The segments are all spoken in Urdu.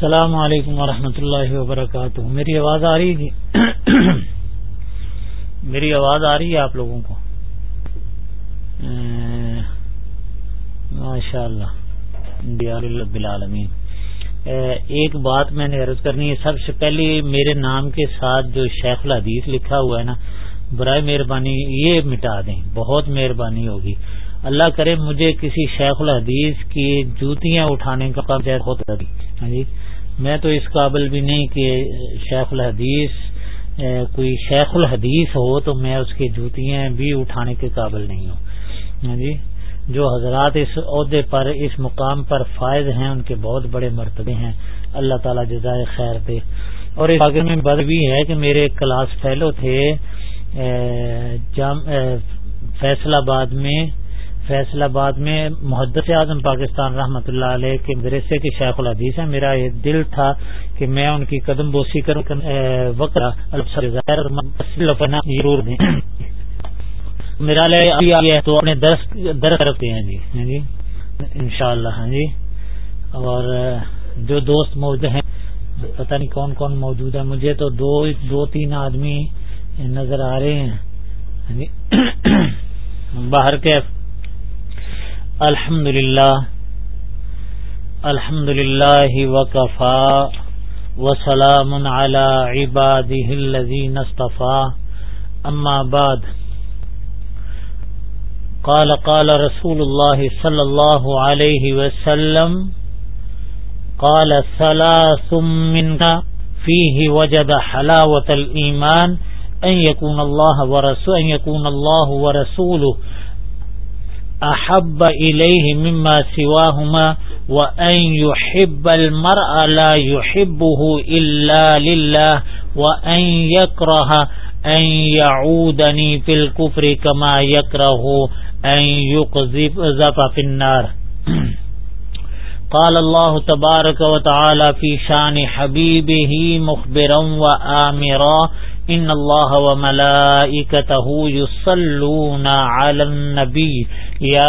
السلام علیکم ورحمۃ اللہ وبرکاتہ۔ میری آواز آ رہی ہے جی؟ میری آواز آ رہی ہے آپ لوگوں کو؟ ماشاء اللہ بالعالمین ایک بات میں نے عرض کرنی ہے، سب سے پہلے میرے نام کے ساتھ جو شیخ الحدیث لکھا ہوا ہے نا، برائے مہربانی یہ مٹا دیں، بہت مہربانی ہوگی۔ اللہ کرے مجھے کسی شیخ الحدیث کی جوتیاں اٹھانے کا ہوتا ہاں جی؟ میں تو اس قابل بھی نہیں کہ شیخ الحدیث کوئی شیخ الحدیث ہو تو میں اس کی جوتیاں بھی اٹھانے کے قابل نہیں ہوں۔ ہاں جی؟ جو حضرات اس عہدے پر، اس مقام پر فائز ہیں، ان کے بہت بڑے مرتبے ہیں۔ اللہ تعالی جزائے خیر دے۔ اور اس میں بد بھی ہے کہ میرے کلاس فیلو تھے فیصلہ آباد میں فیصلہ آباد میں محدث اعظم پاکستان رحمۃ اللہ علیہ کے مدرسے کے شیخ الحدیث ہیں۔ میرا یہ دل تھا کہ میں ان کی قدم بوسی کروں وقت ضرور دیں۔ میرا تو اپنے درخت رکھتے ہیں جی۔ ہاں جی؟ ان شاء اللہ ہاں جی۔ اور جو دوست موجود ہیں، پتہ نہیں کون کون موجود ہے مجھے تو دو دو تین آدمی نظر آ رہے ہیں۔ جی؟ باہر کے الحمد للہ الحمد للہ وقفا وسلام على عباده الذين اصطفى اما بعد۔ قال قال رسول الله صلى الله عليه وسلم، قال، ثلاث منك فيه وجد حلاوة الإيمان أن يكون الله ورسوله أن يكون الله ورسوله احب الیہ مما سواہما وان يحب المرء لا يحبه الا لله وان يكره ان يعودني في الكفر كما يكره ان يقذف في النار. قال الله تبارك وتعالى في شان حبيبه مخبرا وآمرا ان اللہ و ملائکتہ یصلون علی النبی یا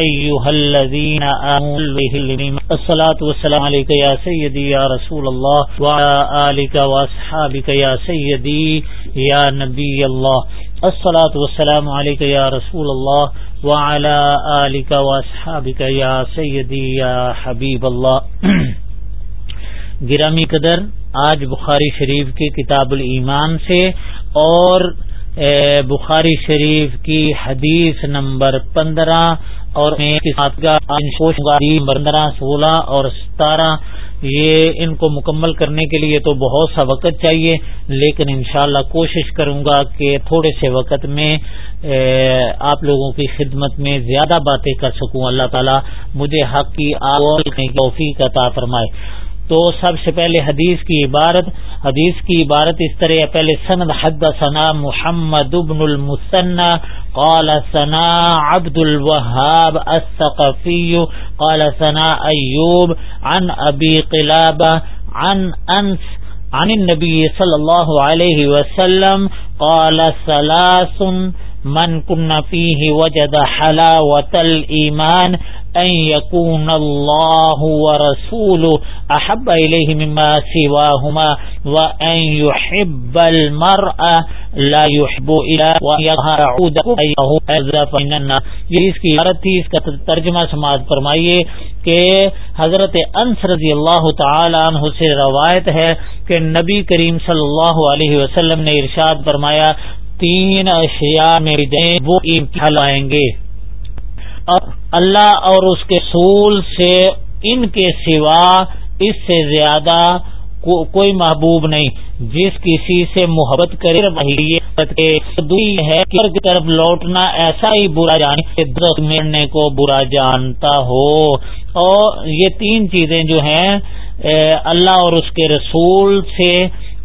ایوہ الذین آمنوا الصلاة والسلام علیکہ یا سیدی یا رسول اللہ وعلا آلکہ واصحابکہ یا سیدی یا نبی اللہ. الصلاة والسلام علیکہ یا رسول اللہ وعلا آلکہ واصحابکہ یا سیدی یا حبیب اللہ گرامی قدر، آج بخاری شریف کی کتاب الایمان سے اور بخاری شریف کی حدیث نمبر پندرہ اور پندرہ سولہ اور ستارہ، یہ ان کو مکمل کرنے کے لیے تو بہت سا وقت چاہیے، لیکن انشاءاللہ کوشش کروں گا کہ تھوڑے سے وقت میں آپ لوگوں کی خدمت میں زیادہ باتیں کر سکوں۔ اللہ تعالیٰ مجھے حق کی توفیق عطا فرمائے۔ تو سب سے پہلے حدیث کی عبارت، حدیث کی عبارت اس طرح پہلے سند حد ثنا محمد ابن المسن قال ثنا عبد الوهاب الثقفي قال ثنا ایوب عن ابی قلابہ عن انس عن النبي صلى الله عليه وسلم، قال ثلاث من كن فيه وجد حلاوة الإيمان ان يكون الله ورسوله احب اليه مما سواهما وان يحب المرء لا يحب الا ويعود یہ اس کی عبارت تھی، اس کا ترجمہ سماعت فرمائیے کہ حضرت انس رضی اللہ تعالی عنہ سے روایت ہے کہ نبی کریم صلی اللہ علیہ وسلم نے ارشاد فرمایا تین اشیاء میں وہ لائیں گے۔ اللہ اور اس کے سول سے ان کے سوا اس سے زیادہ کو کوئی محبوب نہیں۔ جس کسی سے محبت کرے ہے کی طرف لوٹنا ایسا ہی برا جانے درخت ملنے کو برا جانتا ہو۔ اور یہ تین چیزیں جو ہیں اللہ اور اس کے رسول سے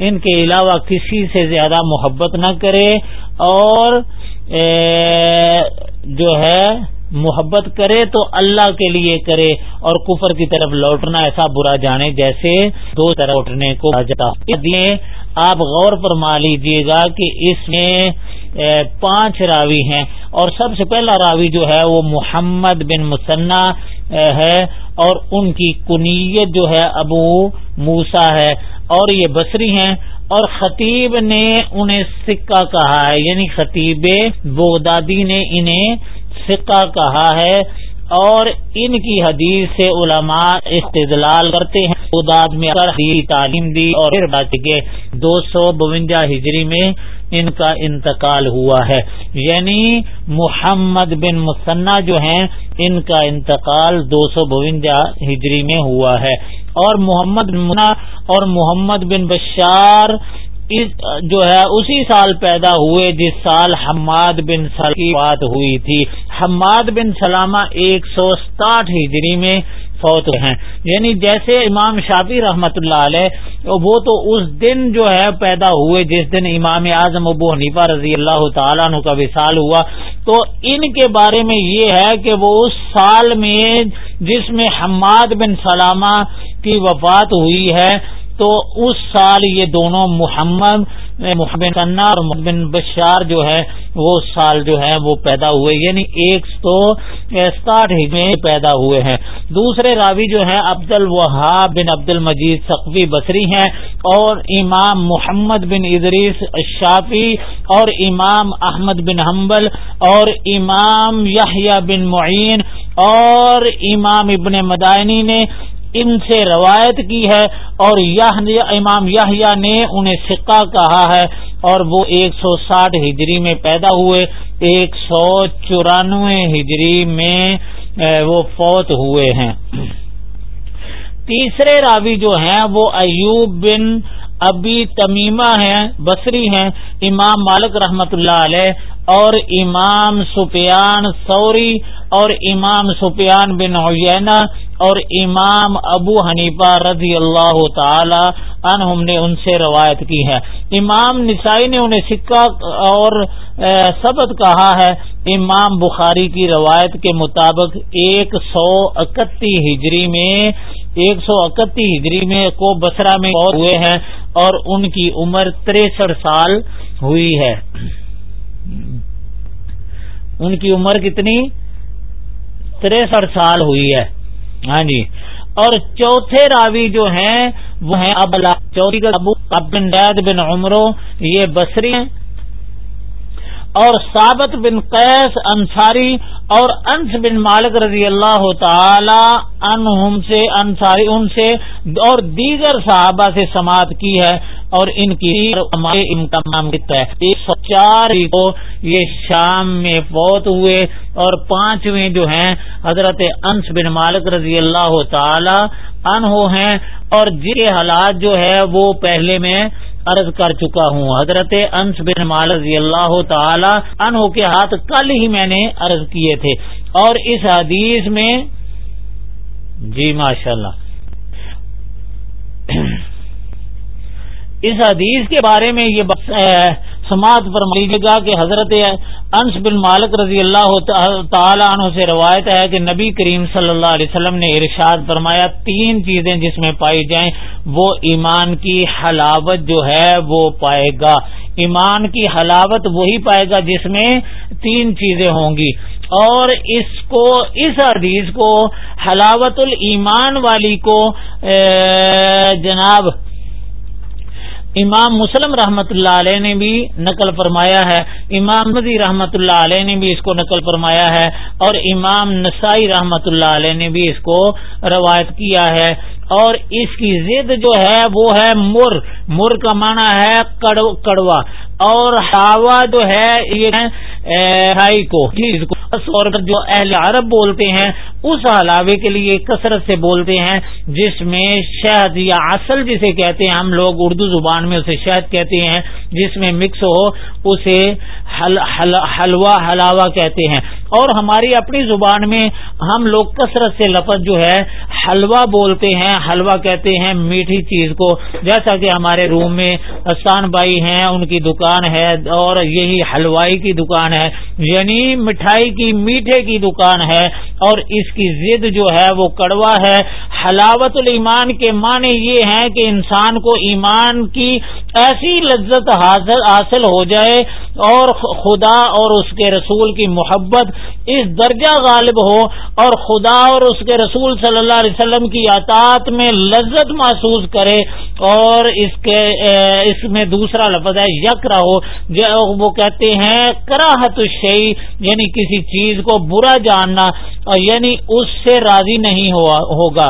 ان کے علاوہ کسی سے زیادہ محبت نہ کرے اور جو ہے، محبت کرے تو اللہ کے لیے کرے اور کفر کی طرف لوٹنا ایسا برا جانے جیسے دو طرف لوٹنے کو آپ غور فرما لیجیے گا کہ اس میں پانچ راوی ہیں اور سب سے پہلا راوی جو ہے وہ محمد بن مسنا ہے اور ان کی کنیت جو ہے ابو موسا ہے اور یہ بصری ہیں اور خطیب نے انہیں سکہ کہا ہے یعنی خطیب بغدادی نے انہیں سکہ کہا ہے اور ان کی حدیث سے علماء استدلال کرتے ہیں۔ اداد میں تعلیم دی اور پھر دو سو بونجا ہجری میں ان کا انتقال ہوا ہے۔ یعنی محمد بن مسنا جو ہیں، ان کا انتقال دو سو بونجا ہجری میں ہوا ہے۔ اور محمد منا اور محمد بن بشار جو ہے، اسی سال پیدا ہوئے، جس سال حماد بن سلام کی بات ہوئی تھی۔ حماد بن سلامہ ایک سو ساٹھ ہجری میں فوت ہیں۔ یعنی جیسے امام شافی رحمت اللہ علیہ، وہ تو اس دن جو ہے پیدا ہوئے، جس دن امام اعظم ابو حنیفہ رضی اللہ تعالیٰ عنہ کا وصال ہوا۔ تو ان کے بارے میں یہ ہے کہ وہ اس سال میں جس میں حماد بن سلامہ کی وفات ہوئی ہے تو اس سال یہ دونوں محمد محمد اور محمد بشار جو ہے، وہ سال جو ہے وہ پیدا ہوئے یعنی ایک سو ساٹھ میں پیدا ہوئے ہیں۔ دوسرے راوی جو ہیں عبد الوہاب بن عبد المجید سقوی بصری ہیں اور امام محمد بن ادریس شافی اور امام احمد بن حنبل اور امام یحییٰ بن معین اور امام ابن مدائنی نے ان سے روایت کی ہے اور امام یاہیا نے انہیں سکہ کہا ہے اور وہ ایک سو ساٹھ ہجری میں پیدا ہوئے، ایک سو چورانوے ہجری میں وہ فوت ہوئے ہیں۔ تیسرے راوی جو ہیں، وہ ایوب بن ابی تمیمہ ہیں، بصری ہیں۔ امام مالک رحمت اللہ علیہ اور امام سفیان سوری اور امام سفیان بن عیینہ اور امام ابو حنیفہ رضی اللہ تعالی عنہم نے ان سے روایت کی ہے۔ امام نسائی نے انہیں سکہ اور سبت کہا ہے۔ امام بخاری کی روایت کے مطابق ایک سو اکتی ہجری میں، ایک سو اکتی ہجری میں کو بسرا میں ہوئے ہیں اور ان کی عمر تریسٹھ سال ہوئی ہے۔ ان کی عمر کتنی؟ تریسٹھ سال ہوئی ہے۔ ہاں جی۔ اور چوتھے راوی جو ہیں، وہ ہیں اب چوتھی کا ابو بن عمرو، یہ بصری ہیں۔ اور ثابت بن قیس انصاری اور انس بن مالک رضی اللہ تعالی عنہم سے، انصاری ان سے اور دیگر صحابہ سے سماعت کی ہے اور ان کی تمام ایک سو چار کو یہ شام میں فوت ہوئے اور پانچویں جو ہیں حضرت انس بن مالک رضی اللہ تعالی عنہ ہیں اور جی حالات جو ہے وہ پہلے میں عرض کر چکا ہوں۔ حضرت انس بن مال رضی اللہ تعالی عنہ کے ہاتھ کل ہی میں نے عرض کیے تھے۔ اور اس حدیث میں جی ماشاء اس حدیث کے بارے میں یہ سماعت پر گا کہ حضرت انس بن مالک رضی اللہ تعالی عنہ سے روایت ہے کہ نبی کریم صلی اللہ علیہ وسلم نے ارشاد فرمایا، تین چیزیں جس میں پائی جائیں، وہ ایمان کی حلاوت جو ہے وہ پائے گا۔ ایمان کی حلاوت وہی پائے گا جس میں تین چیزیں ہوں گی۔ اور اس کو، اس حدیث کو حلاوت الایمان والی کو جناب امام مسلم رحمت اللہ علیہ نے بھی نقل فرمایا ہے، امام مدی رحمت اللہ علیہ نے بھی اس کو نقل فرمایا ہے، اور امام نسائی رحمت اللہ علیہ نے بھی اس کو روایت کیا ہے۔ اور اس کی ضد جو ہے، وہ ہے مر۔ مر کا معنی ہے کڑوا۔ اور ہوا جو ہے یہ کو اور جو اہل عرب بولتے ہیں، اس حلاوے کے لیے کثرت سے بولتے ہیں، جس میں شہد یا اصل جسے کہتے ہیں، ہم لوگ اردو زبان میں اسے شہد کہتے ہیں، جس میں مکس ہو، اسے حلوہ، حلاوہ کہتے ہیں۔ اور ہماری اپنی زبان میں ہم لوگ کثرت سے لفظ جو ہے حلوہ بولتے ہیں، حلوہ کہتے ہیں میٹھی چیز کو۔ جیسا کہ ہمارے روم میں اسان بھائی ہیں، ان کی دکان ہے اور یہی حلوائی کی دکان ہے یعنی مٹھائی کی میٹھے کی دکان ہے اور اس کی ضد جو ہے وہ کڑوا ہے۔ حلاوت الایمان کے معنی یہ ہے کہ انسان کو ایمان کی ایسی لذت حاصل ہو جائے اور خدا اور اس کے رسول کی محبت اس درجہ غالب ہو اور خدا اور اس کے رسول صلی اللہ علیہ وسلم کی اطاعت میں لذت محسوس کرے اور اس کے اس میں دوسرا لفظ ہے یک رہو وہ کہتے ہیں کراہت الشیء یعنی کسی چیز کو برا جاننا یعنی اس سے راضی نہیں ہوا، ہوگا۔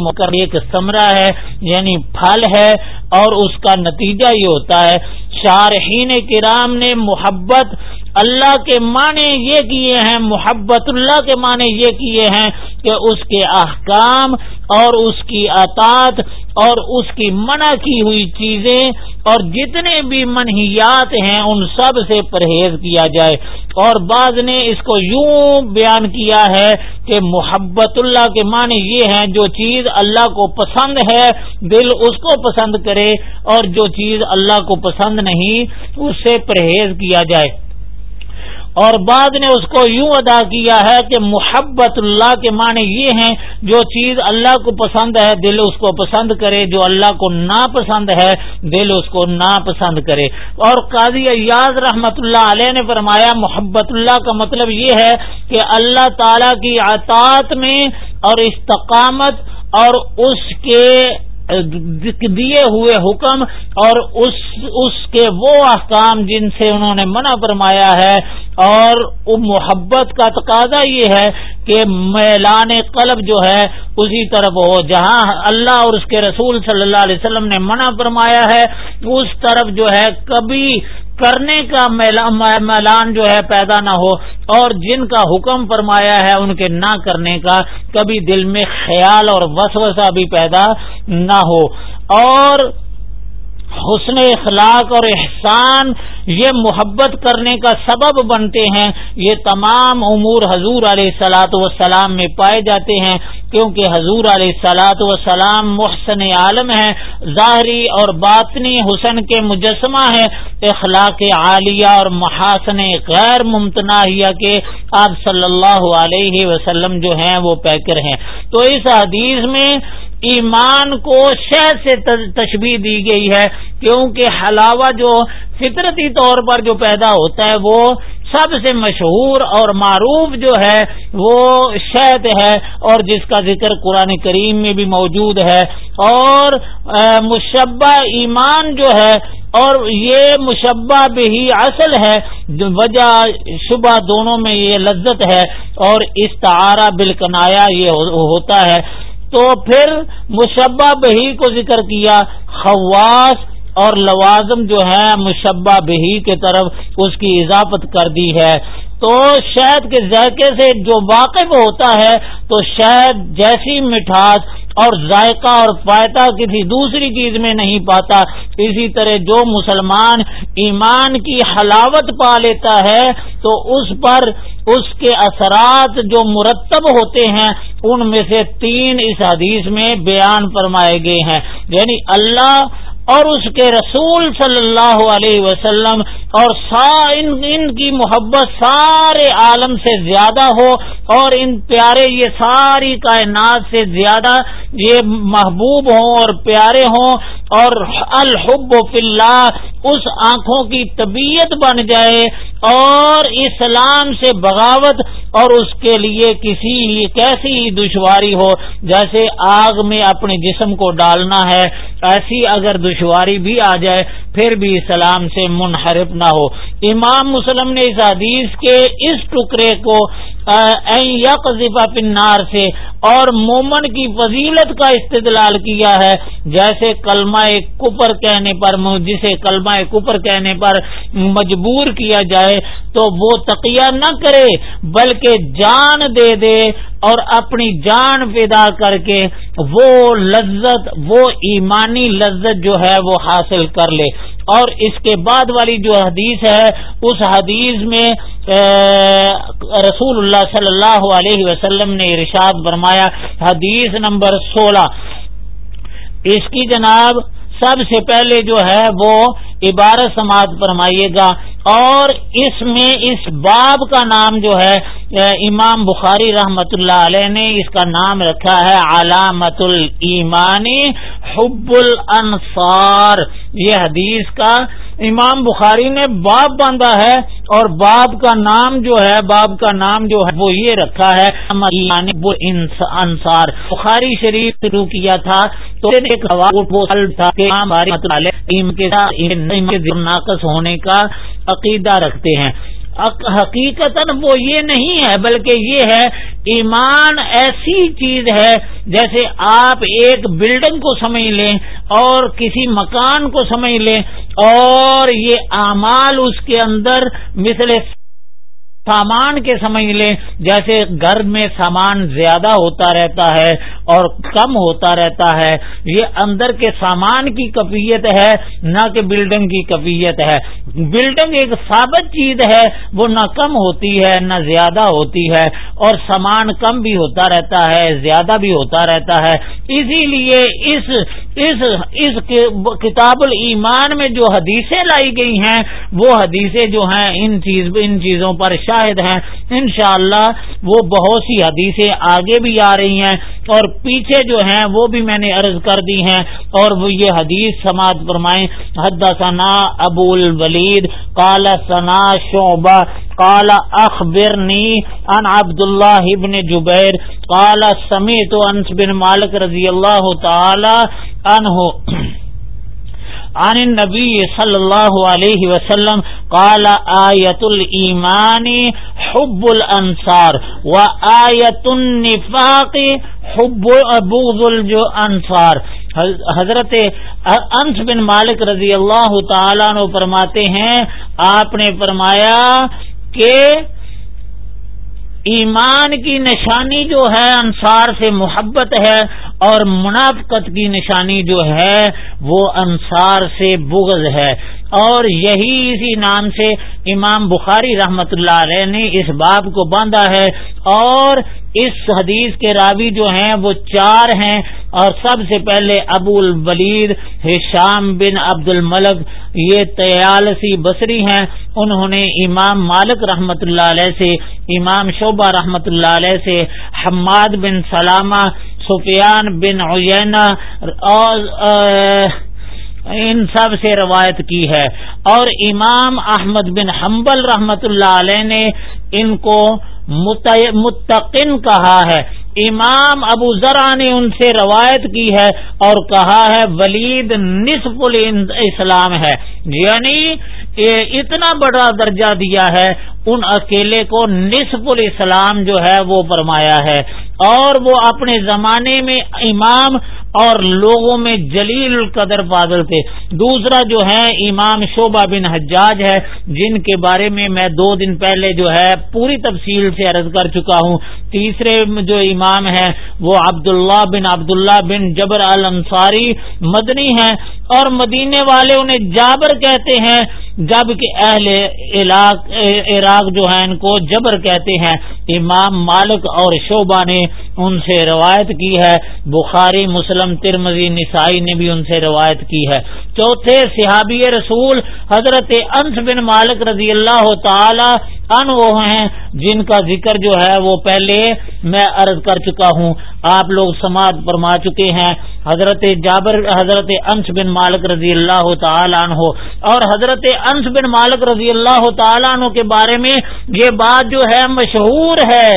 مکر ایک سمرا ہے یعنی پھل ہے، اور اس کا نتیجہ یہ ہوتا ہے، شارحین کرام نے محبت اللہ کے معنی یہ کیے ہیں، محبت اللہ کے معنی یہ کیے ہیں کہ اس کے احکام اور اس کی اطاط اور اس کی منع کی ہوئی چیزیں اور جتنے بھی منحیات ہیں ان سب سے پرہیز کیا جائے۔ اور بعض نے اس کو یوں بیان کیا ہے کہ محبت اللہ کے معنی یہ ہیں، جو چیز اللہ کو پسند ہے، دل اس کو پسند کرے اور جو چیز اللہ کو پسند نہیں، اس سے پرہیز کیا جائے۔ اور بعد نے اس کو یوں ادا کیا ہے کہ محبت اللہ کے معنی یہ ہیں، جو چیز اللہ کو پسند ہے، دل اس کو پسند کرے، جو اللہ کو ناپسند ہے، دل اس کو ناپسند کرے۔ اور قاضی ایاز رحمت اللہ علیہ نے فرمایا، محبت اللہ کا مطلب یہ ہے کہ اللہ تعالی کی اطاعت میں اور استقامت اور اس کے دیے ہوئے حکم اور اس اس کے وہ احکام جن سے انہوں نے منع فرمایا ہے اور محبت کا تقاضا یہ ہے کہ میلان قلب جو ہے اسی طرف ہو، جہاں اللہ اور اس کے رسول صلی اللہ علیہ وسلم نے منع فرمایا ہے، اس طرف جو ہے کبھی کرنے کا میلان جو ہے پیدا نہ ہو۔ اور جن کا حکم فرمایا ہے ان کے نہ کرنے کا، کبھی دل میں خیال اور وسوسہ بھی پیدا نہ ہو۔ اور حسن اخلاق اور احسان یہ محبت کرنے کا سبب بنتے ہیں۔ یہ تمام امور حضور علیہ سلاۃ وسلام میں پائے جاتے ہیں، کیونکہ حضور علیہ سلاۃ وسلام محسن عالم ہے ظاہری اور باطنی حسن کے مجسمہ ہے اخلاق عالیہ اور محاسن غیر ممتنا کے آپ صلی اللہ علیہ وسلم جو ہیں وہ پیکر ہیں۔ تو اس حدیث میں ایمان کو شہد سے تشبیح دی گئی ہے، کیونکہ حلاوہ جو فطرتی طور پر جو پیدا ہوتا ہے، وہ سب سے مشہور اور معروف جو ہے، وہ شہد ہے، اور جس کا ذکر قرآن کریم میں بھی موجود ہے۔ اور مشبہ ایمان جو ہے، اور یہ مشبہ بھی اصل ہے۔ وجہ شبہ دونوں میں یہ لذت ہے، اور استعارہ بالکنایا یہ ہوتا ہے۔ تو پھر مشبہ بہی کو ذکر کیا۔ خواص اور لوازم جو ہے مشبہ بہی کے طرف اس کی اضافت کر دی ہے۔ تو شہد کے ذائقے سے جو واقف ہوتا ہے، تو شہد جیسی مٹھاس اور ذائقہ اور فائدہ کسی دوسری چیز میں نہیں پاتا۔ اسی طرح جو مسلمان ایمان کی حلاوت پا لیتا ہے، تو اس پر اس کے اثرات جو مرتب ہوتے ہیں، ان میں سے تین اس حدیث میں بیان فرمائے گئے ہیں۔ یعنی اللہ اور اس کے رسول صلی اللہ علیہ وسلم اور ان ان کی محبت سارے عالم سے زیادہ ہو اور ان پیارے یہ ساری کائنات سے زیادہ یہ محبوب ہوں اور پیارے ہوں اور الحب فی اللہ، اس آنکھوں کی طبیعت بن جائے اور اسلام سے بغاوت اور اس کے لیے کسی کیسی دشواری ہو، جیسے آگ میں اپنے جسم کو ڈالنا ہے، ایسی اگر دشواری بھی آ جائے، پھر بھی اسلام سے منحرف نہ ہو۔ امام مسلم نے اس حدیث کے اس ٹکڑے کو یکفا پنار سے۔ اور مومن کی فضیلت کا استدلال کیا ہے۔ جیسے کلمہ کپر کہنے پر، جسے کلمہ کپر کہنے پر مجبور کیا جائے تو وہ تقیہ نہ کرے، بلکہ جان دے دے اور اپنی جان پیدا کر کے وہ لذت، وہ ایمانی لذت جو ہے وہ حاصل کر لے۔ اور اس کے بعد والی جو حدیث ہے، اس حدیث میں رسول اللہ صلی اللہ علیہ وسلم نے ارشاد فرمایا، حدیث نمبر سولہ۔ اس کی جناب سب سے پہلے جو ہے وہ عبارت سماعت فرمائیے گا اور اس میں اس باب کا نام جو ہے امام بخاری رحمت اللہ علیہ نے اس کا نام رکھا ہے علامت المانی حب الانصار۔ یہ حدیث کا امام بخاری نے باب باندھا ہے اور باب کا نام جو ہے، باب کا نام جو ہے، وہ یہ رکھا ہے یعنی انصار۔ بخاری شریف شروع کیا تھا، تو ایک تھا کہ ہاں، ناقص ہونے کا عقیدہ رکھتے ہیں۔ حقیقت وہ یہ نہیں ہے، بلکہ یہ ہے، ایمان ایسی چیز ہے جیسے آپ ایک بلڈنگ کو سمجھ لیں اور کسی مکان کو سمجھ لیں اور یہ اعمال اس کے اندر مثل سامان کے سمجھ لیں، جیسے گھر میں سامان زیادہ ہوتا رہتا ہے اور کم ہوتا رہتا ہے، یہ اندر کے سامان کی کفیت ہے، نہ کہ بلڈنگ کی کفیت ہے۔ بلڈنگ ایک ثابت چیز ہے، وہ نہ کم ہوتی ہے، نہ زیادہ ہوتی ہے۔ اور سامان کم بھی ہوتا رہتا ہے، زیادہ بھی ہوتا رہتا ہے۔ اسی لیے اس اس اس کتاب المان میں جو حدیثیں لائی گئی ہیں، وہ حدیثیں جو ہیں، ان چیز، ان چیزوں پر شاہد ہیں۔ انشاءاللہ وہ بہت سی حدیثیں آگے بھی آ رہی ہیں اور پیچھے جو ہیں وہ بھی میں نے عرض کر دی ہیں اور وہ یہ حدیث سماعت فرمائیں۔ حد ثنا ابو الولید کالا ثنا شعبہ کالا اخبرنی ان عبد اللہ ابن جبیر کالا سمیت انس بن مالک رضی اللہ تعالی عنہ۔ عن النبی صلی اللہ علیہ وسلم قال آیت الایمان حب الانصار و آیت النفاق حب بغض الانصار حضرت انس بن مالک رضی اللہ تعالیٰ نے فرماتے ہیں آپ نے فرمایا کہ ایمان کی نشانی جو ہے، انصار سے محبت ہے اور منافقت کی نشانی جو ہے، وہ انصار سے بغض ہے۔ اور یہی اسی نام سے امام بخاری رحمت اللہ علیہ نے اس باب کو باندھا ہے۔ اور اس حدیث کے راوی جو ہیں وہ چار ہیں اور سب سے پہلے ابو الولید ہشام بن عبد الملک یہ تیالسی بصری ہیں، انہوں نے امام مالک رحمت اللہ علیہ سے، امام شعبہ رحمت اللہ علیہ سے، حماد بن سلامہ، سفیان بن عینا اور ان سب سے روایت کی ہے۔ اور امام احمد بن حنبل رحمت اللہ علیہ نے ان کو متقن کہا ہے۔ امام ابو ذرا نے ان سے روایت کی ہے اور کہا ہے، ولید نصف الاسلام ہے۔ یعنی اتنا بڑا درجہ دیا ہے، ان اکیلے کو نصف الاسلام جو ہے وہ فرمایا ہے۔ اور وہ اپنے زمانے میں امام اور لوگوں میں جلیل القدر بادل تھے۔ دوسرا جو ہے، امام شوبہ بن حجاج ہے، جن کے بارے میں میں دو دن پہلے جو ہے پوری تفصیل سے عرض کر چکا ہوں۔ تیسرے جو امام ہے وہ عبداللہ بن عبداللہ بن جبر الانصاری مدنی ہیں۔ اور مدینے والے انہیں جابر کہتے ہیں، جبکہ اہل عراق جو ہیں ان کو جبر کہتے ہیں۔ امام مالک اور شعبہ نے ان سے روایت کی ہے۔ بخاری، مسلم ترمزی نسائی نے بھی ان سے روایت کی ہے۔ چوتھے صحابی رسول حضرت انس بن مالک رضی اللہ تعالی ان وہ ہیں، جن کا ذکر جو ہے وہ پہلے میں عرض کر چکا ہوں۔ آپ لوگ سماعت فرما چکے ہیں۔ حضرت جابر، حضرت انس بن مالک رضی اللہ تعالیٰ عنہ اور حضرت انس بن مالک رضی اللہ تعالیٰ عنہ کے بارے میں یہ بات جو ہے مشہور ہے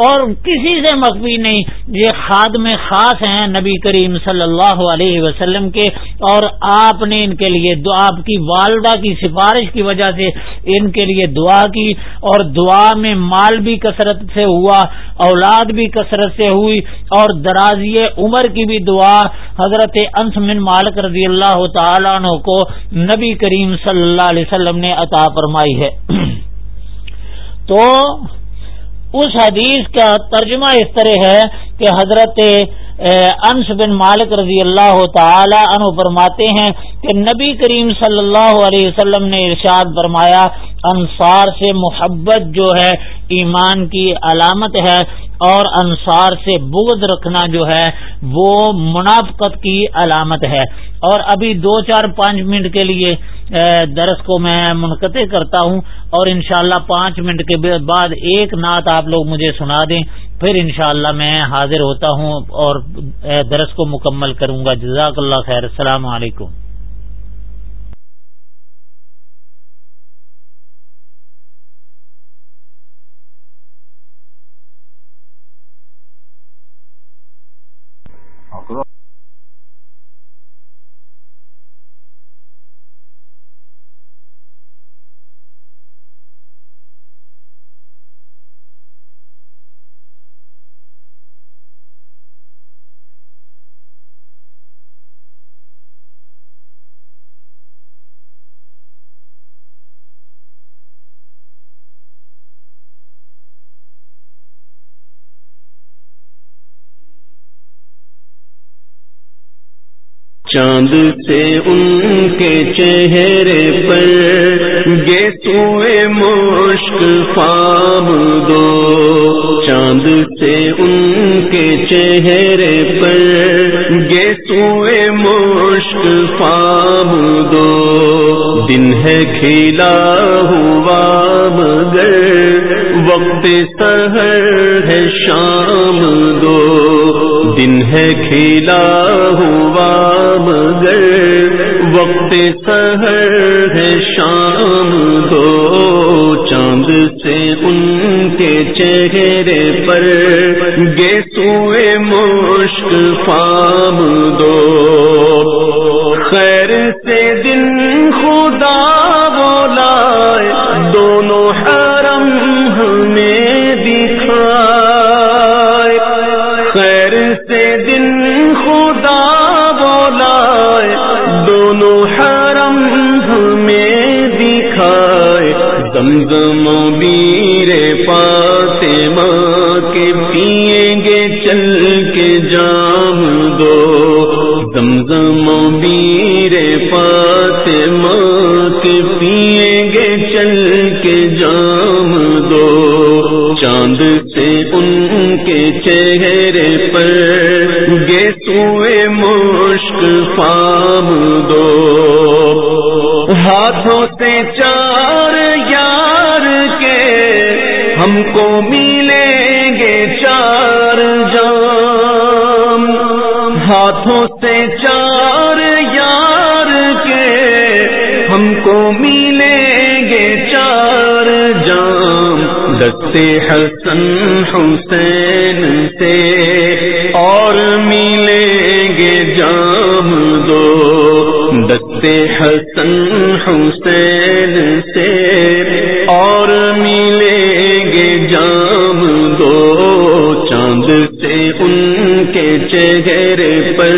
اور کسی سے مخفی نہیں، یہ خادم خاص ہیں نبی کریم صلی اللہ علیہ وسلم کے اور آپ نے ان کے لیے آپ کی والدہ کی سفارش کی وجہ سے ان کے لیے دعا کی اور دعا میں مال بھی کثرت سے ہوا، اولاد بھی کثرت سے ہوئی اور درازی عمر کی بھی دعا حضرت انس من مالک رضی اللہ تعالیٰ عنہ کو نبی کریم صلی اللہ علیہ وسلم نے عطا فرمائی ہے۔ تو اس حدیث کا ترجمہ اس طرح ہے کہ حضرت انس بن مالک رضی اللہ تعالی عنہ فرماتے ہیں کہ نبی کریم صلی اللہ علیہ وسلم نے ارشاد فرمایا، انصار سے محبت جو ہے، ایمان کی علامت ہے۔ اور انصار سے بغض رکھنا جو ہے وہ منافقت کی علامت ہے۔ اور ابھی دو چار پانچ منٹ کے لیے درس کو میں منقطع کرتا ہوں اور انشاءاللہ پانچ منٹ کے بعد ایک نعت آپ لوگ مجھے سنا دیں، پھر انشاءاللہ میں حاضر ہوتا ہوں اور درس کو مکمل کروں گا۔ جزاک اللہ خیر، السلام علیکم۔ چاند سے ان کے چہرے پر گے سوئے مشک فام دو۔ چاند سے ان کے چہرے پر گے سوئے مشک فام دو۔ دن ہے کھیلا ہوا مگر وقت سہر ہے شام دو۔ دن ہے کھیلا ہوا مگر وقت سہر ہے شام دو۔ چاند سے ان کے چہرے پر گے چہرے پر گے سوئے مشک فام دو۔ ہاتھوں سے چار یار کے ہم کو ملیں گے چار جام۔ ہاتھوں سے چار یار کے ہم کو ملیں گے چار جام۔ دستے حسن حسین دستے حسن حسین سے اور ملیں گے جام دو چاند سے ان کے چہرے پر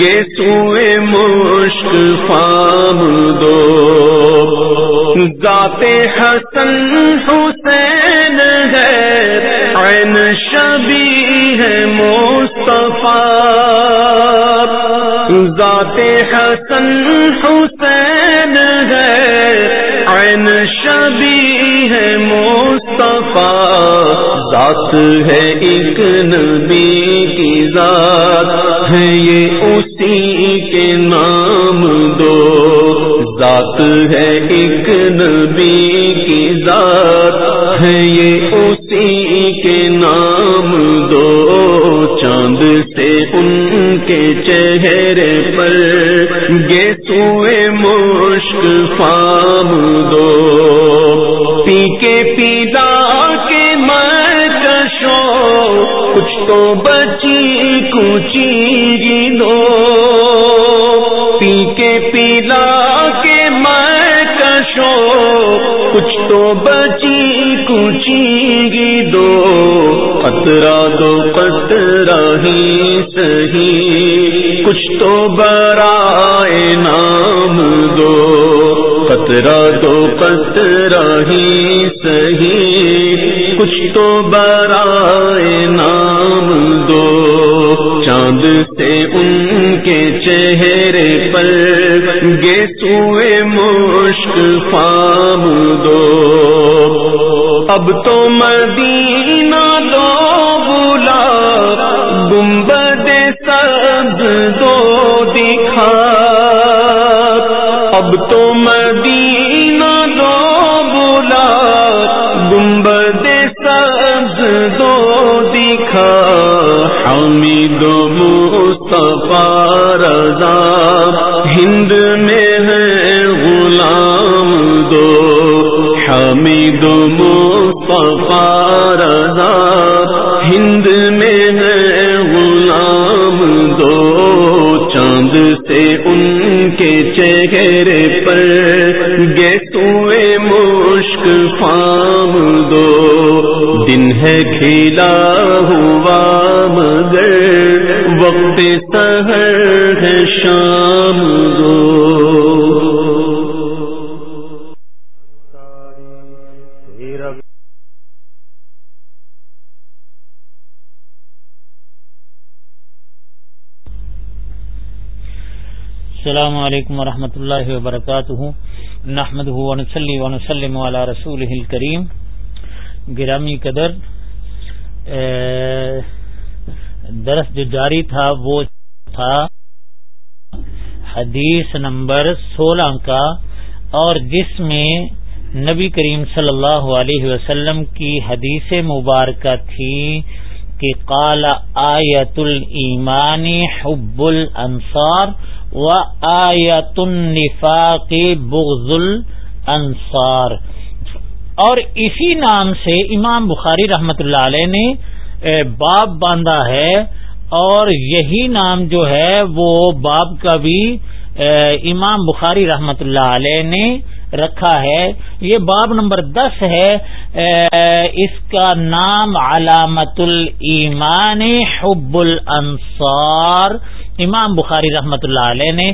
گے سوئے مشک فام دو۔ ذات حسن ذات حسن حسین ہے، عین شبی ہے مصطفیٰ، ذات ہے ایک نبی کی ذات، ہے یہ اسی کے نام دو، ذات ہے ایک نبی کی ذات، ہے یہ اسی کے نام دو، چاند سے ان کے چہرے گے سوئے مشک فام دو۔ پی کے پیلا کے مرکشو کچھ تو بچی کچی دو پی کے پیلا کے مرکشو کچھ تو بچی کچی دو قطرہ دو قطرہ ہی سہی کچھ تو برائے قطرہ دو قطرہ ہی سہی کچھ تو برائے نام دو۔ چاند سے ان کے چہرے پر گے سوئے مشک فام دو۔ اب تو مدینہ دو بلا گنبد سب دو دکھا۔ اب تو مدینہ حمید مصطفیٰ رضا۔ ہند میں ہے غلام دو۔ حمید مصطفیٰ رضا۔ ہند میں ہے غلام دو۔ چاند سے ان کے چہرے پر گے سوئے مشک فام دو۔ دن ہے کھیلا ہوا۔ مگر وقت سہر ہے شام دو۔ السلام علیکم ورحمۃ اللہ وبرکاتہ۔ نحمد ونسلی ونسلم علی رسول کریم گرامی قدر درس جو جاری تھا وہ تھا حدیث نمبر سولہ کا اور جس میں نبی کریم صلی اللہ علیہ وسلم کی حدیث مبارکہ تھی کہ قال آیت الایمان حب الانصار و آیت النفاق بغض الانصار اور اسی نام سے امام بخاری رحمت اللہ علیہ نے باب باندھا ہے اور یہی نام جو ہے وہ باب کا بھی امام بخاری رحمت اللہ علیہ نے رکھا ہے۔ یہ باب نمبر دس ہے۔ اس کا نام علامت المان حب الانصار۔ امام بخاری رحمت اللہ علیہ نے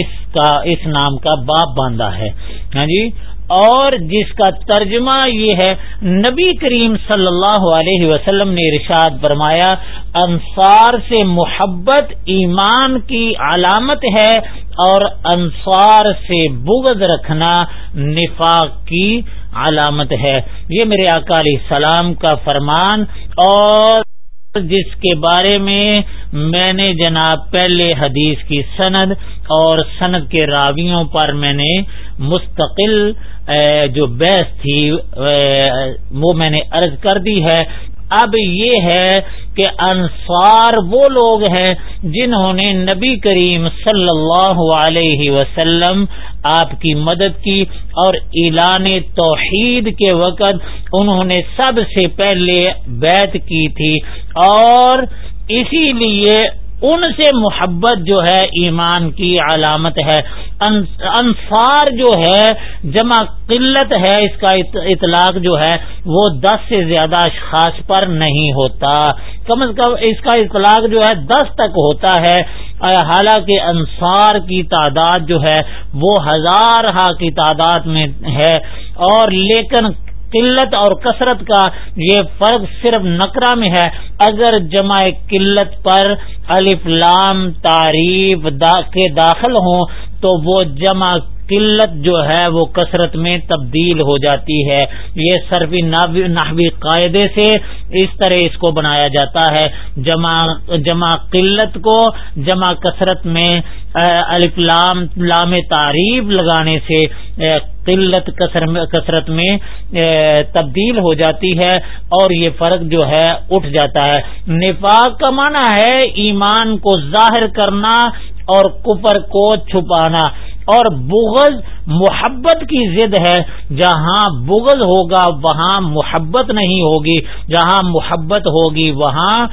اس کا، اس نام کا باب باندھا ہے۔ ہاں جی؟ اور جس کا ترجمہ یہ ہے، نبی کریم صلی اللہ علیہ وسلم نے ارشاد فرمایا، انصار سے محبت ایمان کی علامت ہے اور انصار سے بغض رکھنا نفاق کی علامت ہے۔ یہ میرے اکالی سلام کا فرمان اور جس کے بارے میں میں نے جناب پہلے حدیث کی سند اور سند کے راویوں پر میں نے مستقل جو بحث تھی وہ میں نے عرض کر دی ہے اب یہ ہے کہ انصار وہ لوگ ہیں جنہوں نے نبی کریم صلی اللہ علیہ وسلم آپ کی مدد کی اور اعلان توحید کے وقت انہوں نے سب سے پہلے بیت کی تھی اور اسی لیے ان سے محبت جو ہے ایمان کی علامت ہے۔ انصار جو ہے، جمع قلت ہے، اس کا اطلاق جو ہے، وہ دس سے زیادہ اشخاص پر نہیں ہوتا۔ کم از کم اس کا اطلاق جو ہے، دس تک ہوتا ہے۔ حالانکہ انصار کی تعداد جو ہے، وہ ہزار کی تعداد میں ہے۔ اور لیکن قلت اور کثرت کا، یہ فرق صرف نکرا میں ہے۔ اگر جمع قلت پر الف لام تعریف کے داخل ہوں، تو وہ جمع قلت جو ہے وہ کثرت میں تبدیل ہو جاتی ہے۔ یہ صرفی نحوی قاعدے سے اس طرح اس کو بنایا جاتا ہے۔ جمع جمع قلت کو جمع کثرت میں لام لام تعریف لگانے سے قلت کثرت میں تبدیل ہو جاتی ہے اور یہ فرق جو ہے اٹھ جاتا ہے۔ نفاق کا معنی ہے ایمان کو ظاہر کرنا اور کفر کو چھپانا اور بغض محبت کی ضد ہے۔ جہاں بغض ہوگا، وہاں محبت نہیں ہوگی۔ جہاں محبت ہوگی، وہاں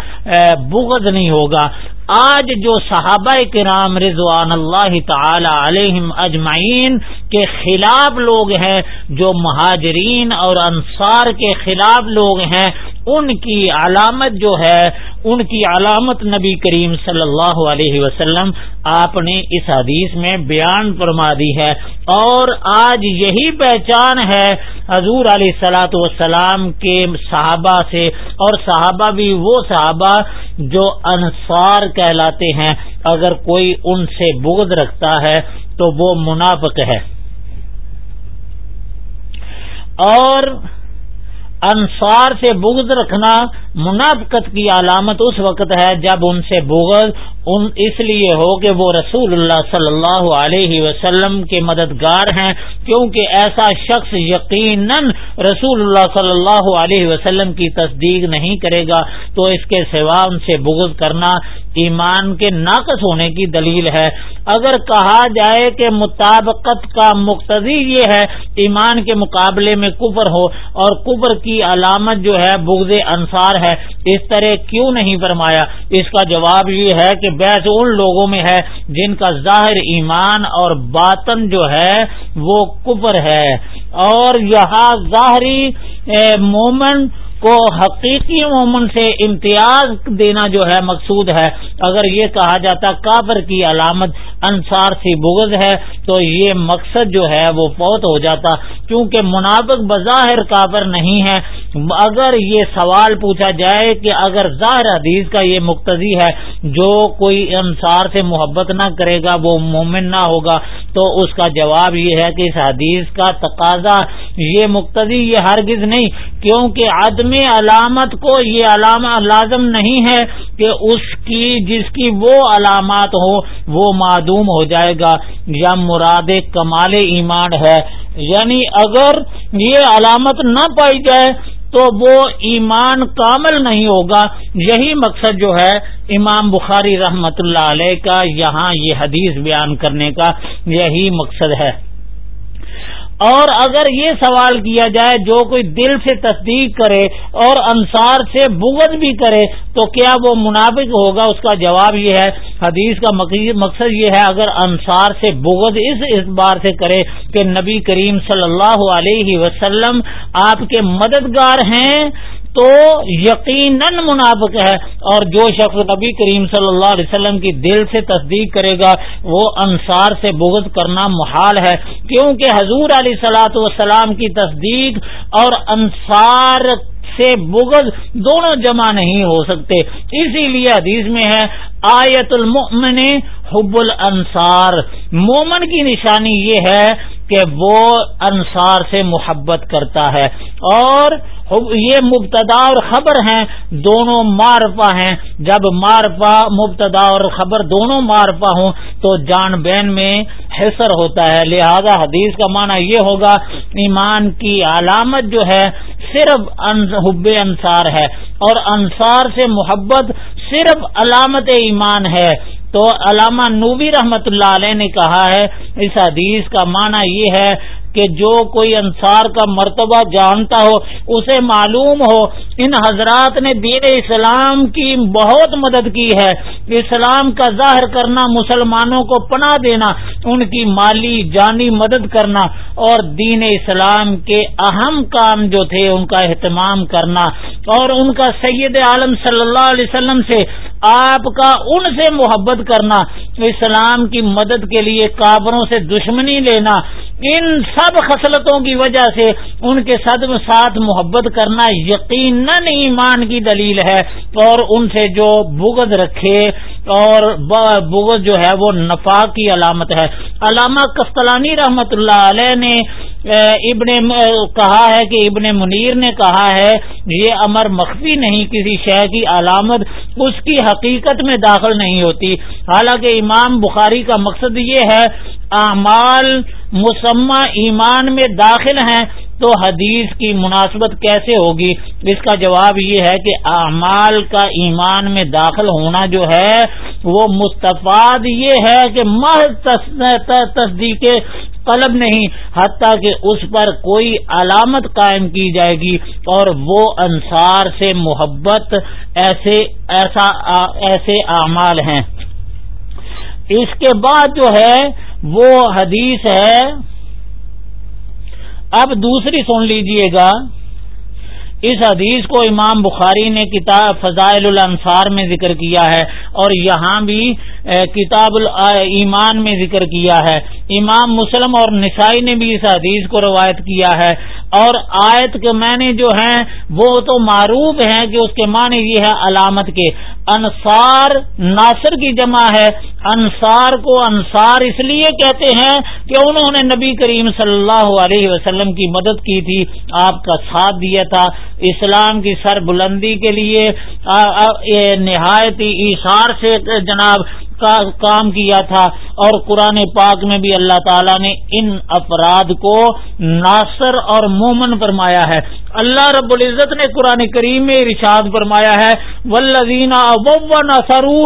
بغض نہیں ہوگا۔ آج جو صحابہ کرام رضوان اللہ تعالی علیہم اجمعین کے خلاف لوگ ہیں، جو مہاجرین اور انصار کے خلاف لوگ ہیں ان کی علامت جو ہے، ان کی علامت نبی کریم صلی اللہ علیہ وسلم آپ نے اس حدیث میں بیان فرما دی ہے۔ اور آج یہی پہچان ہے حضور علیہ سلاۃ والسلام کے صحابہ سے۔ اور صحابہ بھی وہ صحابہ جو انصار کہلاتے ہیں۔ اگر کوئی ان سے بغض رکھتا ہے تو وہ منافق ہے۔ اور انصار سے بغض رکھنا منافقت کی علامت اس وقت ہے جب ان سے بغض اس لیے ہو کہ وہ رسول اللہ صلی اللہ علیہ وسلم کے مددگار ہیں، کیونکہ ایسا شخص یقیناً رسول اللہ صلی اللہ علیہ وسلم کی تصدیق نہیں کرے گا۔ تو اس کے سوا ان سے بغض کرنا ایمان کے ناقص ہونے کی دلیل ہے۔ اگر کہا جائے کہ مطابقت کا مقتضی یہ ہے، ایمان کے مقابلے میں کفر ہو اور کفر کی علامت جو ہے، بغض انصار ہے۔ اس طرح کیوں نہیں فرمایا؟ اس کا جواب یہ ہے کہ بحث ان لوگوں میں ہے جن کا ظاہر ایمان اور باطن جو ہے وہ کفر ہے۔ اور یہاں ظاہری مومن کو حقیقی مومن سے امتیاز دینا جو ہے مقصود ہے۔ اگر یہ کہا جاتا کافر کی علامت انصار سی بغض ہے تو یہ مقصد جو ہے وہ فوت ہو جاتا، کیونکہ منافق بظاہر کافر نہیں ہے اگر یہ سوال پوچھا جائے کہ اگر ظاہر حدیث کا یہ مقتضی ہے، جو کوئی انصار سے محبت نہ کرے گا، وہ مومن نہ ہوگا، تو اس کا جواب یہ ہے کہ اس حدیث کا تقاضا یہ مقتضی یہ ہرگز نہیں، کیونکہ عدم علامت کو یہ علامہ لازم نہیں ہے کہ اس کی، جس کی وہ علامات ہو وہ معدوم ہو جائے گا یا مراد کمال ایمان ہے۔ یعنی اگر یہ علامت نہ پائی جائے تو وہ ایمان کامل نہیں ہوگا۔ یہی مقصد جو ہے امام بخاری رحمت اللہ علیہ کا یہاں یہ حدیث بیان کرنے کا یہی مقصد ہے۔ اور اگر یہ سوال کیا جائے جو کوئی دل سے تصدیق کرے اور انصار سے بغض بھی کرے تو کیا وہ منافق ہوگا؟ اس کا جواب یہ ہے، حدیث کا مقصد یہ ہے، اگر انصار سے بغض اس اعتبار سے کرے کہ نبی کریم صلی اللہ علیہ وسلم آپ کے مددگار ہیں تو یقیناً منافق ہے اور جو شخص نبی کریم صلی اللہ علیہ وسلم کی دل سے تصدیق کرے گا، وہ انصار سے بغض کرنا محال ہے، کیونکہ حضور علیہ سلاۃ والسلام کی تصدیق اور انصار سے بغض دونوں جمع نہیں ہو سکتے۔ اسی لیے حدیث میں ہے، آیت المؤمن حب الانصار۔ مومن کی نشانی یہ ہے کہ وہ انصار سے محبت کرتا ہے اور یہ مبتدا اور خبر ہیں، دونوں مارپا ہیں۔ جب مارپا مبتدا اور خبر دونوں مارپا ہوں تو جان بین میں حصر ہوتا ہے۔ لہذا حدیث کا معنی یہ ہوگا، ایمان کی علامت جو ہے صرف حب انصار ہے۔ اور انصار سے محبت صرف علامت ایمان ہے۔ تو علامہ نوبی رحمت اللہ علیہ نے کہا ہے، اس حدیث کا معنی یہ ہے کہ جو کوئی انصار کا مرتبہ جانتا ہو، اسے معلوم ہو، ان حضرات نے دین اسلام کی بہت مدد کی ہے۔ اسلام کا ظاہر کرنا، مسلمانوں کو پناہ دینا، ان کی مالی جانی مدد کرنا اور دین اسلام کے اہم کام جو تھے، ان کا اہتمام کرنا۔ اور ان کا سید عالم صلی اللہ علیہ وسلم سے آپ کا ان سے محبت کرنا، اسلام کی مدد کے لیے کابروں سے دشمنی لینا، ان سب خصلتوں کی وجہ سے ان کے صدم ساتھ محبت کرنا یقیناً ایمان کی دلیل ہے۔ اور ان سے جو بغض رکھے اور بغض جو ہے وہ نفا کی علامت ہے۔ علامہ کستلانی رحمت اللہ علیہ نے ابن کہا ہے کہ ابن منیر نے کہا ہے، یہ امر مخفی نہیں، کسی شہر کی علامت اس کی حقیقت میں داخل نہیں ہوتی۔ حالانکہ امام بخاری کا مقصد یہ ہے، اعمال مسمہ ایمان میں داخل ہیں تو حدیث کی مناسبت کیسے ہوگی؟ اس کا جواب یہ ہے کہ اعمال کا ایمان میں داخل ہونا جو ہے، وہ مستفاد یہ ہے کہ تصدیق قلب نہیں، حتیٰ کہ اس پر کوئی علامت قائم کی جائے گی اور وہ انصار سے محبت ایسے، ایسا، ایسے اعمال ہیں۔ اس کے بعد جو ہے، وہ حدیث ہے۔ اب دوسری سن لیجیے گا۔ اس حدیث کو امام بخاری نے کتاب فضائل الانصار میں ذکر کیا ہے اور یہاں بھی کتاب ایمان میں ذکر کیا ہے۔ امام مسلم اور نسائی نے بھی اس حدیث کو روایت کیا ہے۔ اور آیت کے معنی جو ہیں، وہ تو معروف ہیں کہ اس کے معنی یہ ہے علامت کے۔ انصار ناصر کی جمع ہے۔ انصار کو انصار اس لیے کہتے ہیں کہ انہوں نے نبی کریم صلی اللہ علیہ وسلم کی مدد کی تھی۔ آپ کا ساتھ دیا تھا۔ اسلام کی سر بلندی کے لیے نہایت اشار سے جناب کا کام کیا تھا۔ اور قرآن پاک میں بھی اللہ تعالیٰ نے ان افراد کو ناصر اور مومن فرمایا ہے۔ اللہ رب العزت نے قرآن کریم میں ارشاد فرمایا ہے ولزین نسرو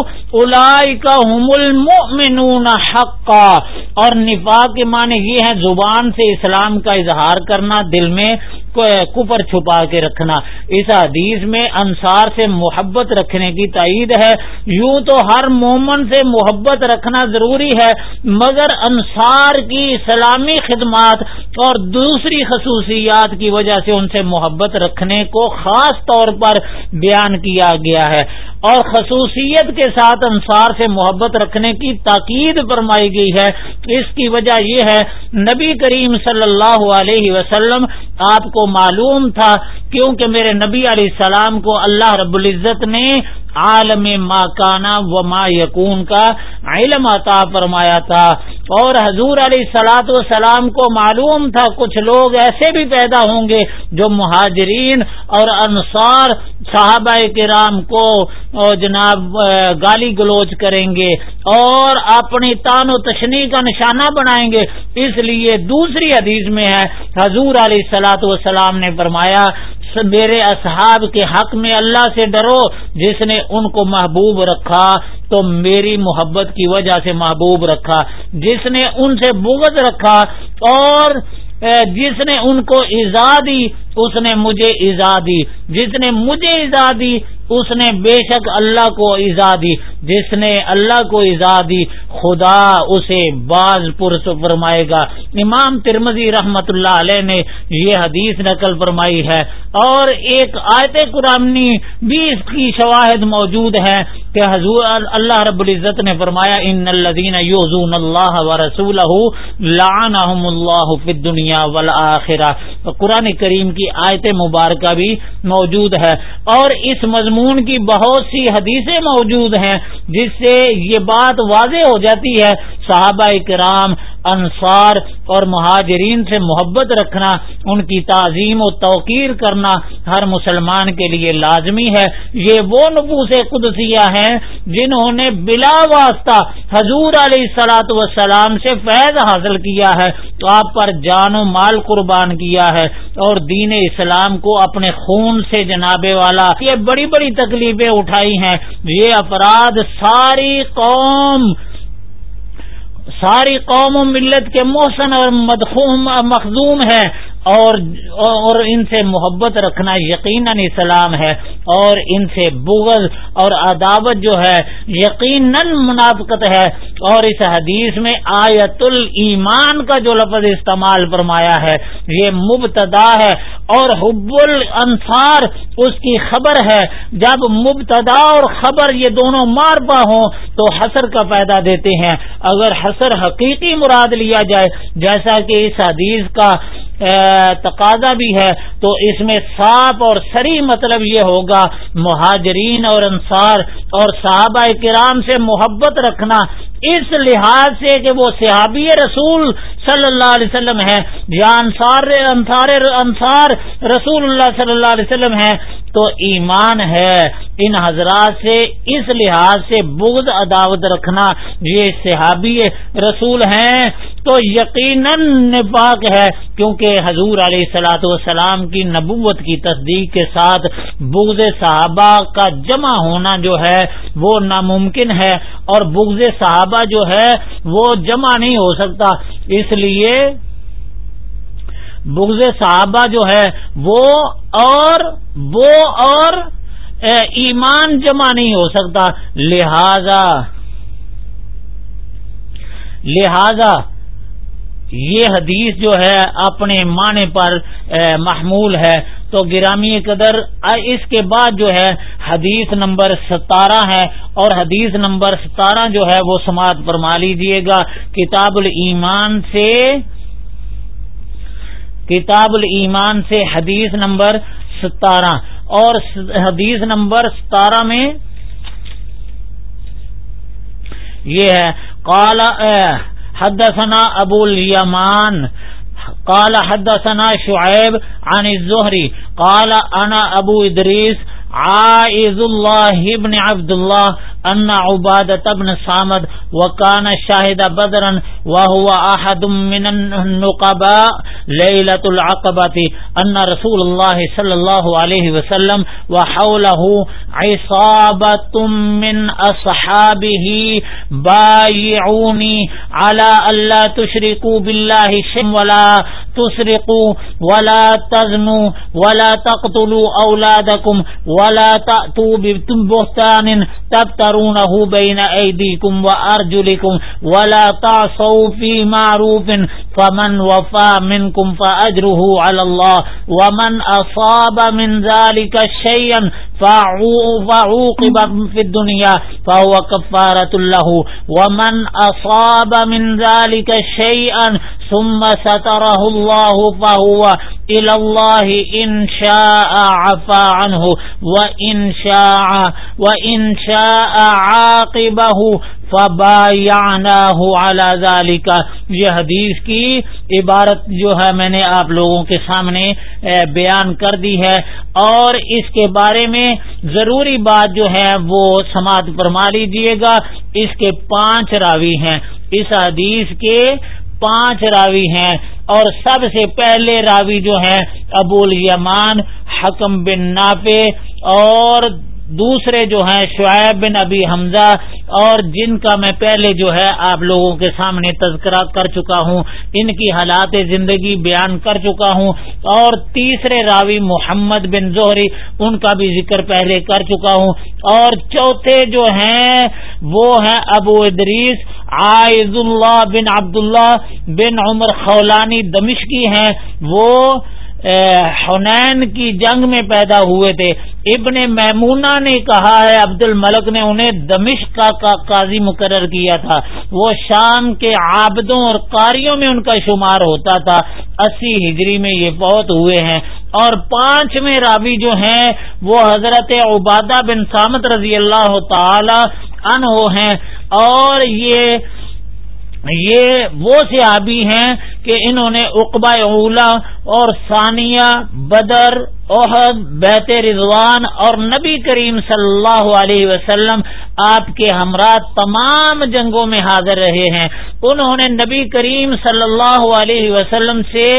المؤمنون حقا۔ اور نفا کے معنی یہ ہے زبان سے اسلام کا اظہار کرنا، دل میں کفر چھپا کے رکھنا۔ اس حدیث میں انصار سے محبت رکھنے کی تائید ہے۔ یوں تو ہر مومن سے محبت رکھنا ضروری ہے، مگر انصار کی اسلامی خدمات اور دوسری خصوصیات کی وجہ سے ان سے محبت رکھنے کو خاص طور پر بیان کیا گیا ہے۔ اور خصوصیت کے ساتھ انصار سے محبت رکھنے کی تاکید فرمائی گئی ہے۔ اس کی وجہ یہ ہے، نبی کریم صلی اللہ علیہ وسلم آپ کو معلوم تھا، کیونکہ میرے نبی علیہ السلام کو اللہ رب العزت نے عالم ما کانا و ما یقون کا علم عطا فرمایا تھا۔ اور حضور علیہ سلاۃ والسلام کو معلوم تھا، کچھ لوگ ایسے بھی پیدا ہوں گے جو مہاجرین اور انصار صحابہ کرام کو جناب گالی گلوچ کریں گے اور اپنی تان و تشنی کا نشانہ بنائیں گے۔ اس لیے دوسری حدیث میں ہے، حضور علیہ سلاۃ والسلام نے فرمایا میرے اصحاب کے حق میں اللہ سے ڈرو، جس نے ان کو محبوب رکھا، تو میری محبت کی وجہ سے محبوب رکھا۔ جس نے ان سے بغض رکھا اور جس نے ان کو ایزا دی، اس نے مجھے ایزا دی۔ جس نے مجھے ایزا دی اس نے بے شک اللہ کو ایزا دی۔ جس نے اللہ کو ایزا دی، خدا اسے باز پرس فرمائے گا۔ امام ترمزی رحمت اللہ علیہ نے یہ حدیث نقل فرمائی ہے۔ اور ایک آیت قرآنی بھی اس کی شواہد موجود ہے کہ حضور اللہ رب العزت نے فرمایا، ان الدین یوزون اللہ و رسول اللہ فی دنیا والآخرہ۔ قرآن کریم کی آیت مبارکہ بھی موجود ہے۔ اور اس مضمون کی بہت سی حدیثیں موجود ہیں جس سے یہ بات واضح ہو جاتی ہے۔ صحابہ کرام، انصار اور مہاجرین سے محبت رکھنا، ان کی تعظیم و توقیر کرنا ہر مسلمان کے لیے لازمی ہے۔ یہ وہ نبوس قدسیہ ہیں جنہوں نے بلا واسطہ حضور علیہ سلاۃ وسلام سے فیض حاصل کیا ہے۔ تو آپ پر جان و مال قربان کیا ہے اور دین اسلام کو اپنے خون سے جنابے والا۔ یہ بڑی بڑی تکلیفیں اٹھائی ہیں۔ یہ افراد ساری قوم ساری قوم و ملت کے محسن اور مدخوم مخدوم ہے اور اور ان سے محبت رکھنا یقیناً اسلام ہے اور ان سے بغض اور عداوت جو ہے یقیناً منافقت ہے۔ اور اس حدیث میں آیت الایمان کا جو لفظ استعمال فرمایا ہے، یہ مبتدا ہے۔ اور حب الانصار اس کی خبر ہے۔ جب مبتدا اور خبر یہ دونوں مارپا ہوں تو حسر کا پیدا دیتے ہیں۔ اگر حسر حقیقی مراد لیا جائے، جیسا کہ اس حدیث کا تقاضا بھی ہے، تو اس میں صاف اور سری مطلب یہ ہوگا، مہاجرین اور انصار اور صحابہ کرام سے محبت رکھنا اس لحاظ سے کہ وہ صحابی رسول صلی اللہ علیہ وسلم ہے یا انصار انصار انصار رسول اللہ صلی اللہ علیہ وسلم ہے تو ایمان ہے۔ ان حضرات سے، اس لحاظ سے بغض عداوت رکھنا یہ صحابی رسول ہیں۔ تو یقیناً نپاک ہے، کیونکہ حضور علیہ سلاۃ والسلام کی نبوت کی تصدیق کے ساتھ بغض صحابہ کا جمع ہونا جو ہے، وہ ناممکن ہے۔ اور بغض صحابہ جو ہے وہ جمع نہیں ہو سکتا۔ اس لیے بغض صحابہ جو ہے وہ اور وہ اور ایمان جمع نہیں ہو سکتا۔ لہذا لہذا یہ حدیث جو ہے اپنے معنی پر محمول ہے۔ تو گرامی قدر اس کے بعد جو ہے حدیث نمبر ستارہ ہے۔ اور حدیث نمبر ستارہ جو ہے وہ سماعت فرما لیجیے گا۔ کتاب الایمان سے، کتاب الایمان سے حدیث نمبر ستارہ۔ اور حدیث نمبر ستارہ میں یہ ہے، قال حدثنا ابو الیمان قال حدثنا شعیب عن الزہری قال انا ابو ادریس عائز اللہ ابن عبد اللہ ان عبادة بن صامد وكان شاهد بدرا وهو احد من النقباء ليلة العقبة ان رسول الله صلى الله عليه وسلم وحوله عصابة من اصحابه بايعوني على الا تشركوا بالله شيئا ولا تسرقوا ولا تزنوا ولا تقتلوا اولادكم ولا تأتوا ببهتان تبتروا ترونه بين أيديكم وأرجلكم ولا تعصوا في معروف فمن وفى منكم فأجره على الله ومن أصاب من ذلك شيئا فعوقب في الدنيا فهو كفارة له ومن أصاب من ذلك شيئا ثم ستره الله فهو إلى الله إن شاء عفا عنه وإن شاء وإن شاء عاقبه فبايعناه على ذلك یہ حدیث کی عبارت جو ہے میں نے آپ لوگوں کے سامنے بیان کر دی ہے۔ اور اس کے بارے میں ضروری بات جو ہے وہ سماعت فرما لیجیے گا۔ اس کے پانچ راوی ہیں۔ اس حدیث کے پانچ راوی ہیں اور سب سے پہلے راوی جو ہیں ابو الیمان حکم بن نافع اور دوسرے جو ہیں شعیب بن ابی حمزہ اور جن کا میں پہلے جو ہے آپ لوگوں کے سامنے تذکرہ کر چکا ہوں، ان کی حالات زندگی بیان کر چکا ہوں۔ اور تیسرے راوی محمد بن زہری، ان کا بھی ذکر پہلے کر چکا ہوں۔ اور چوتھے جو ہیں، وہ ہیں ابو ادریس عائز اللہ بن عبداللہ بن عمر خولانی دمشقی ہیں۔ وہ حنین کی جنگ میں پیدا ہوئے تھے۔ ابن میمونا نے کہا ہے عبد الملک نے انہیں دمشق کا قاضی مقرر کیا تھا۔ وہ شام کے عابدوں اور قاریوں میں ان کا شمار ہوتا تھا۔ اسی ہجری میں یہ بہت ہوئے ہیں۔ اور پانچویں رابی جو ہیں، وہ حضرت عبادہ بن سامت رضی اللہ تعالی عنہ ہیں۔ اور یہ یہ وہ صحابی ہیں کہ انہوں نے اقبا اولا اور ثانیہ، بدر عہد بیت رضوان اور نبی کریم صلی اللہ علیہ وسلم آپ کے ہمراہ تمام جنگوں میں حاضر رہے ہیں۔ انہوں نے نبی کریم صلی اللہ علیہ وسلم سے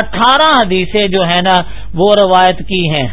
اٹھارہ حدیثیں جو ہے نا، وہ روایت کی ہیں۔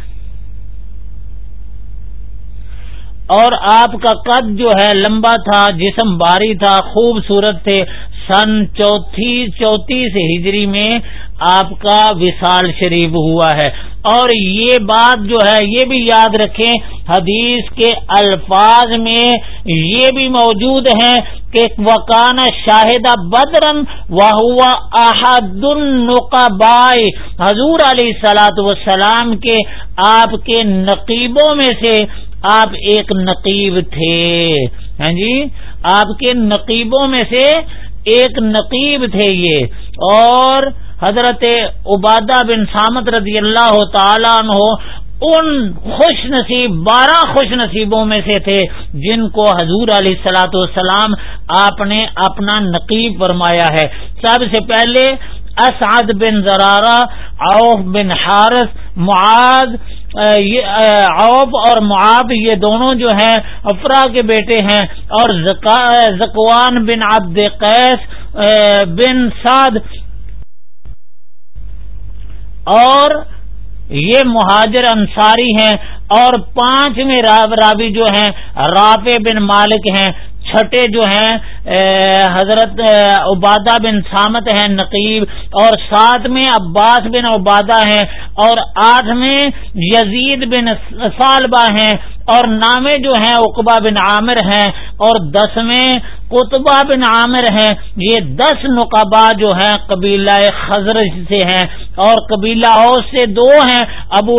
اور آپ کا قد جو ہے لمبا تھا، جسم باری تھا، خوبصورت تھے۔ سن چوتھی، چوتیس ہجری میں آپ کا وشال شریف ہوا ہے۔ اور یہ بات جو ہے، یہ بھی یاد رکھیں، حدیث کے الفاظ میں یہ بھی موجود ہیں کہ وکان شاہدہ بدرن وہ احد النقبائی حضور علیہ سلاۃ وسلام کے آپ کے نقیبوں میں سے آپ ایک نقیب تھے۔ ہاں جی؟ آپ کے نقیبوں میں سے ایک نقیب تھے یہ۔ اور حضرت عبادہ بن سامت رضی اللہ تعالیٰ عنہ ان خوش نصیب، بارہ خوش نصیبوں میں سے تھے جن کو حضور علیہ سلاۃ والسلام آپ نے اپنا نقیب فرمایا ہے۔ سب سے پہلے اسعد بن زرارہ اوف بن حارث، معاذ اوب اور معاب یہ دونوں جو ہیں افرا کے بیٹے ہیں اور زکوان بن عبد قیس بن سعد اور یہ مہاجر انصاری ہیں اور پانچویں رابی جو ہیں، رافع بن مالک ہیں۔ چھٹے جو ہیں حضرت عبادہ بن سامت ہیں نقیب، اور ساتھ میں عباس بن عبادہ ہیں، اور آٹھ میں یزید بن سالبہ ہیں، اور نامے جو ہیں اقبا بن عامر ہیں، اور دس میں قطبہ بن عامر ہیں۔ یہ دس نقبہ جو ہیں، قبیلہ خزرج سے ہیں، اور قبیلہ اوس سے دو ہیں، ابو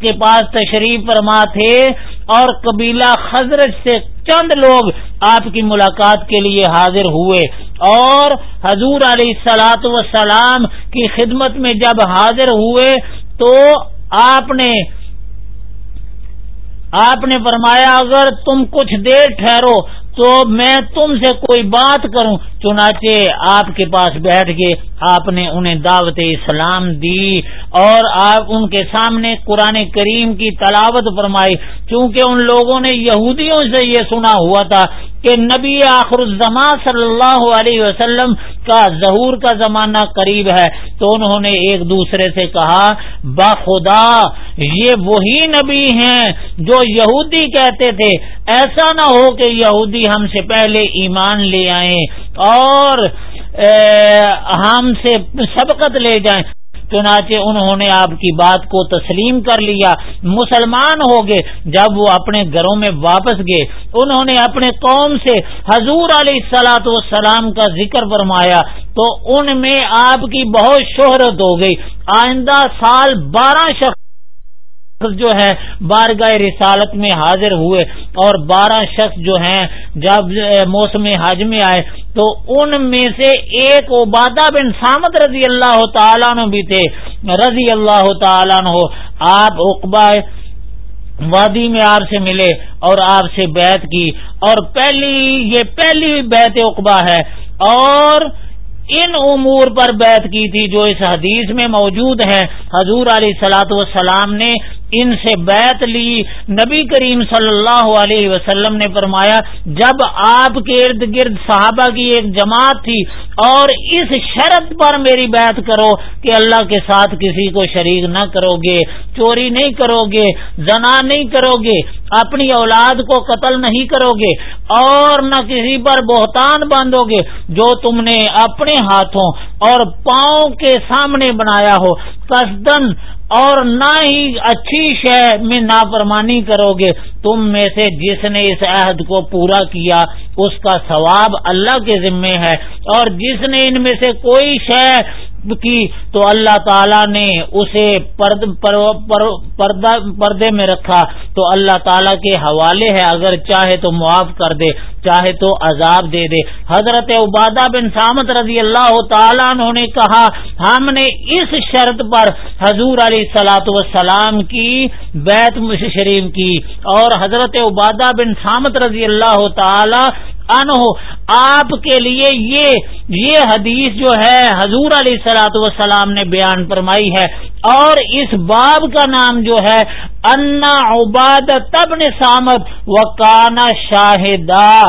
کے پاس تشریف فرما تھے اور قبیلہ خزرج سے چند لوگ آپ کی ملاقات کے لیے حاضر ہوئے اور حضور علیہ سلاۃ وسلام کی خدمت میں جب حاضر ہوئے تو آپ نے آپ نے فرمایا، اگر تم کچھ دیر ٹھہرو تو میں تم سے کوئی بات کروں۔ چنانچہ آپ کے پاس بیٹھ گئے آپ نے انہیں دعوت اسلام دی اور آپ ان کے سامنے قرآن کریم کی تلاوت فرمائی، چونکہ ان لوگوں نے یہودیوں سے یہ سنا ہوا تھا کہ نبی آخر الزما صلی اللہ علیہ وسلم کا ظہور کا زمانہ قریب ہے۔ تو انہوں نے ایک دوسرے سے کہا باخدا یہ وہی نبی ہیں جو یہودی کہتے تھے۔ ایسا نہ ہو کہ یہودی ہم سے پہلے ایمان لے آئیں۔ اور ہم سے سبقت لے جائیں۔ چنانچہ انہوں نے آپ کی بات کو تسلیم کر لیا۔ مسلمان ہو گئے۔ جب وہ اپنے گھروں میں واپس گئے، انہوں نے اپنے قوم سے حضور علیہ سلاۃ والسلام کا ذکر فرمایا۔ تو ان میں آپ کی بہت شہرت ہو گئی۔ آئندہ سال بارہ شخص جو ہے بارگاہ رسالت میں حاضر ہوئے اور بارہ شخص جو ہیں جب موسم حج میں آئے تو ان میں سے ایک عبادہ بن سامد رضی اللہ تعالیٰ نے بھی تھے۔ رضی اللہ تعالیٰ ہو آپ اقبا وادی میں آپ سے ملے اور آپ سے بیعت کی۔ اور پہلی، یہ پہلی بیت اقبا ہے۔ اور ان امور پر بیعت کی تھی جو اس حدیث میں موجود ہیں۔ حضور علیہ سلاۃ والسلام نے ان سے بیعت لی۔ نبی کریم صلی اللہ علیہ وسلم نے فرمایا، جب آپ کے ارد گرد صحابہ کی ایک جماعت تھی اور اس شرط پر میری بیعت کرو کہ اللہ کے ساتھ کسی کو شریک نہ کرو گے چوری نہیں کرو گے زنا نہیں کرو گے اپنی اولاد کو قتل نہیں کرو گے اور نہ کسی پر بہتان باندھو گے جو تم نے اپنے ہاتھوں اور پاؤں کے سامنے بنایا ہو۔ کسدن اور نہ ہی اچھی شے میں نافرمانی کرو گے۔ تم میں سے جس نے اس عہد کو پورا کیا، اس کا ثواب اللہ کے ذمے ہے۔ اور جس نے ان میں سے کوئی شے کی، تو اللہ تعالیٰ نے اسے پرد پر پردے میں رکھا۔ تو اللہ تعالیٰ کے حوالے ہے، اگر چاہے تو معاف کر دے، چاہے تو عذاب دے دے۔ حضرت عبادہ بن سامت رضی اللہ تعالیٰ انہوں نے کہا، ہم نے اس شرط پر حضور علیہ سلاۃ وسلام کی بیت شریف کی۔ اور حضرت عبادہ بن سامت رضی اللہ تعالی انہو آپ کے لیے یہ یہ حدیث جو ہے، حضور علیہ سلاۃ وسلام نے بیان فرمائی ہے۔ اور اس باب کا نام جو ہے انا عباد تب سامت و کانا شاہدہ